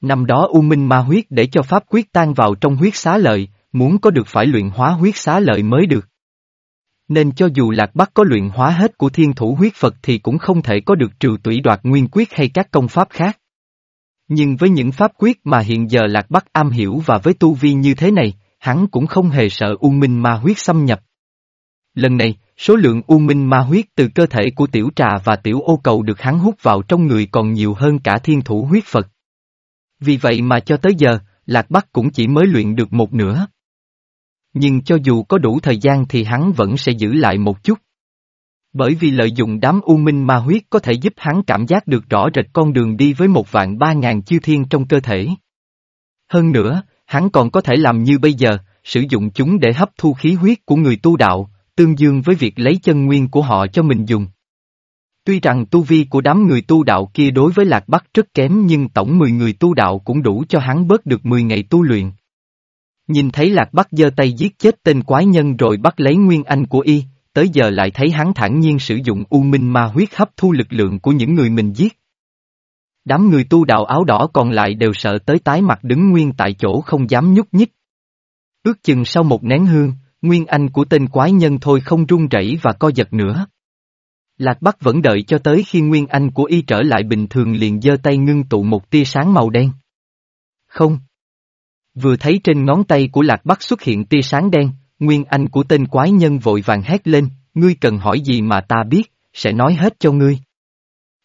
Năm đó U Minh Ma Huyết để cho pháp quyết tan vào trong huyết xá lợi, muốn có được phải luyện hóa huyết xá lợi mới được. Nên cho dù Lạc Bắc có luyện hóa hết của thiên thủ huyết Phật thì cũng không thể có được trừ tủy đoạt nguyên quyết hay các công pháp khác. Nhưng với những pháp quyết mà hiện giờ Lạc Bắc am hiểu và với tu vi như thế này, hắn cũng không hề sợ U Minh Ma Huyết xâm nhập. Lần này, số lượng U Minh Ma Huyết từ cơ thể của tiểu trà và tiểu ô cầu được hắn hút vào trong người còn nhiều hơn cả thiên thủ huyết Phật. Vì vậy mà cho tới giờ, Lạc Bắc cũng chỉ mới luyện được một nửa. Nhưng cho dù có đủ thời gian thì hắn vẫn sẽ giữ lại một chút. Bởi vì lợi dụng đám u minh ma huyết có thể giúp hắn cảm giác được rõ rệt con đường đi với một vạn ba ngàn chư thiên trong cơ thể. Hơn nữa, hắn còn có thể làm như bây giờ, sử dụng chúng để hấp thu khí huyết của người tu đạo, tương dương với việc lấy chân nguyên của họ cho mình dùng. Tuy rằng tu vi của đám người tu đạo kia đối với Lạc Bắc rất kém nhưng tổng 10 người tu đạo cũng đủ cho hắn bớt được 10 ngày tu luyện. Nhìn thấy Lạc Bắc giơ tay giết chết tên quái nhân rồi bắt lấy nguyên anh của y, tới giờ lại thấy hắn thản nhiên sử dụng u minh ma huyết hấp thu lực lượng của những người mình giết. Đám người tu đạo áo đỏ còn lại đều sợ tới tái mặt đứng nguyên tại chỗ không dám nhúc nhích. Ước chừng sau một nén hương, nguyên anh của tên quái nhân thôi không run rẩy và co giật nữa. Lạc Bắc vẫn đợi cho tới khi nguyên anh của y trở lại bình thường liền giơ tay ngưng tụ một tia sáng màu đen. Không. Vừa thấy trên ngón tay của Lạc Bắc xuất hiện tia sáng đen, nguyên anh của tên quái nhân vội vàng hét lên, ngươi cần hỏi gì mà ta biết, sẽ nói hết cho ngươi.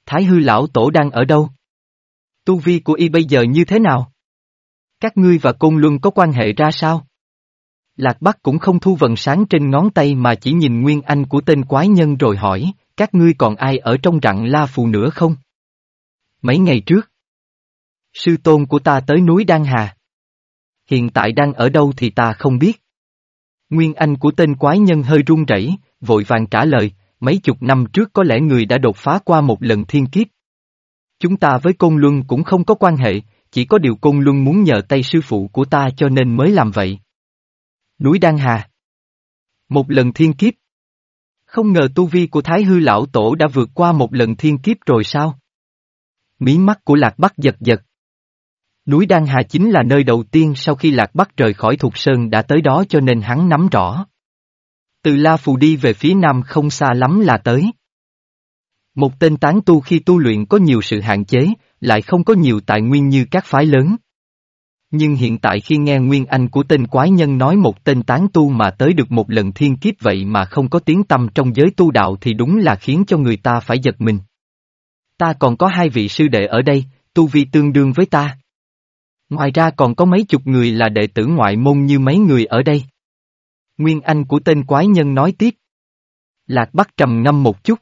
Thái hư lão tổ đang ở đâu? Tu vi của y bây giờ như thế nào? Các ngươi và Côn Luân có quan hệ ra sao? Lạc Bắc cũng không thu vần sáng trên ngón tay mà chỉ nhìn nguyên anh của tên quái nhân rồi hỏi, các ngươi còn ai ở trong rặng la phù nữa không? Mấy ngày trước, sư tôn của ta tới núi Đan Hà. Hiện tại đang ở đâu thì ta không biết. Nguyên anh của tên quái nhân hơi run rẩy, vội vàng trả lời, mấy chục năm trước có lẽ người đã đột phá qua một lần thiên kiếp. Chúng ta với Côn Luân cũng không có quan hệ, chỉ có điều Côn Luân muốn nhờ tay sư phụ của ta cho nên mới làm vậy. Núi Đan Hà Một lần thiên kiếp không ngờ tu vi của Thái Hư Lão Tổ đã vượt qua một lần thiên kiếp rồi sao? Mí mắt của Lạc Bắc giật giật. Núi Đan Hà chính là nơi đầu tiên sau khi Lạc Bắc rời khỏi Thục Sơn đã tới đó cho nên hắn nắm rõ. Từ La Phù đi về phía nam không xa lắm là tới. Một tên tán tu khi tu luyện có nhiều sự hạn chế, lại không có nhiều tài nguyên như các phái lớn. Nhưng hiện tại khi nghe Nguyên Anh của tên quái nhân nói một tên tán tu mà tới được một lần thiên kiếp vậy mà không có tiếng tâm trong giới tu đạo thì đúng là khiến cho người ta phải giật mình. Ta còn có hai vị sư đệ ở đây, tu vi tương đương với ta. Ngoài ra còn có mấy chục người là đệ tử ngoại môn như mấy người ở đây. Nguyên Anh của tên quái nhân nói tiếp. Lạc Bắc trầm ngâm một chút.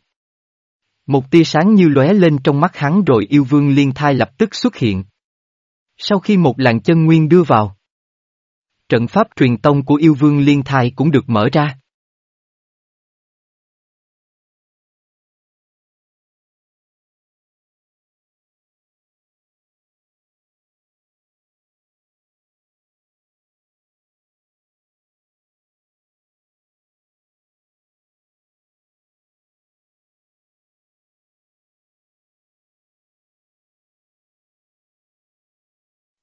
Một tia sáng như lóe lên trong mắt hắn rồi yêu vương liên thai lập tức xuất hiện. Sau khi một làn chân nguyên đưa vào, trận pháp truyền tông của yêu vương liên thai cũng được mở ra.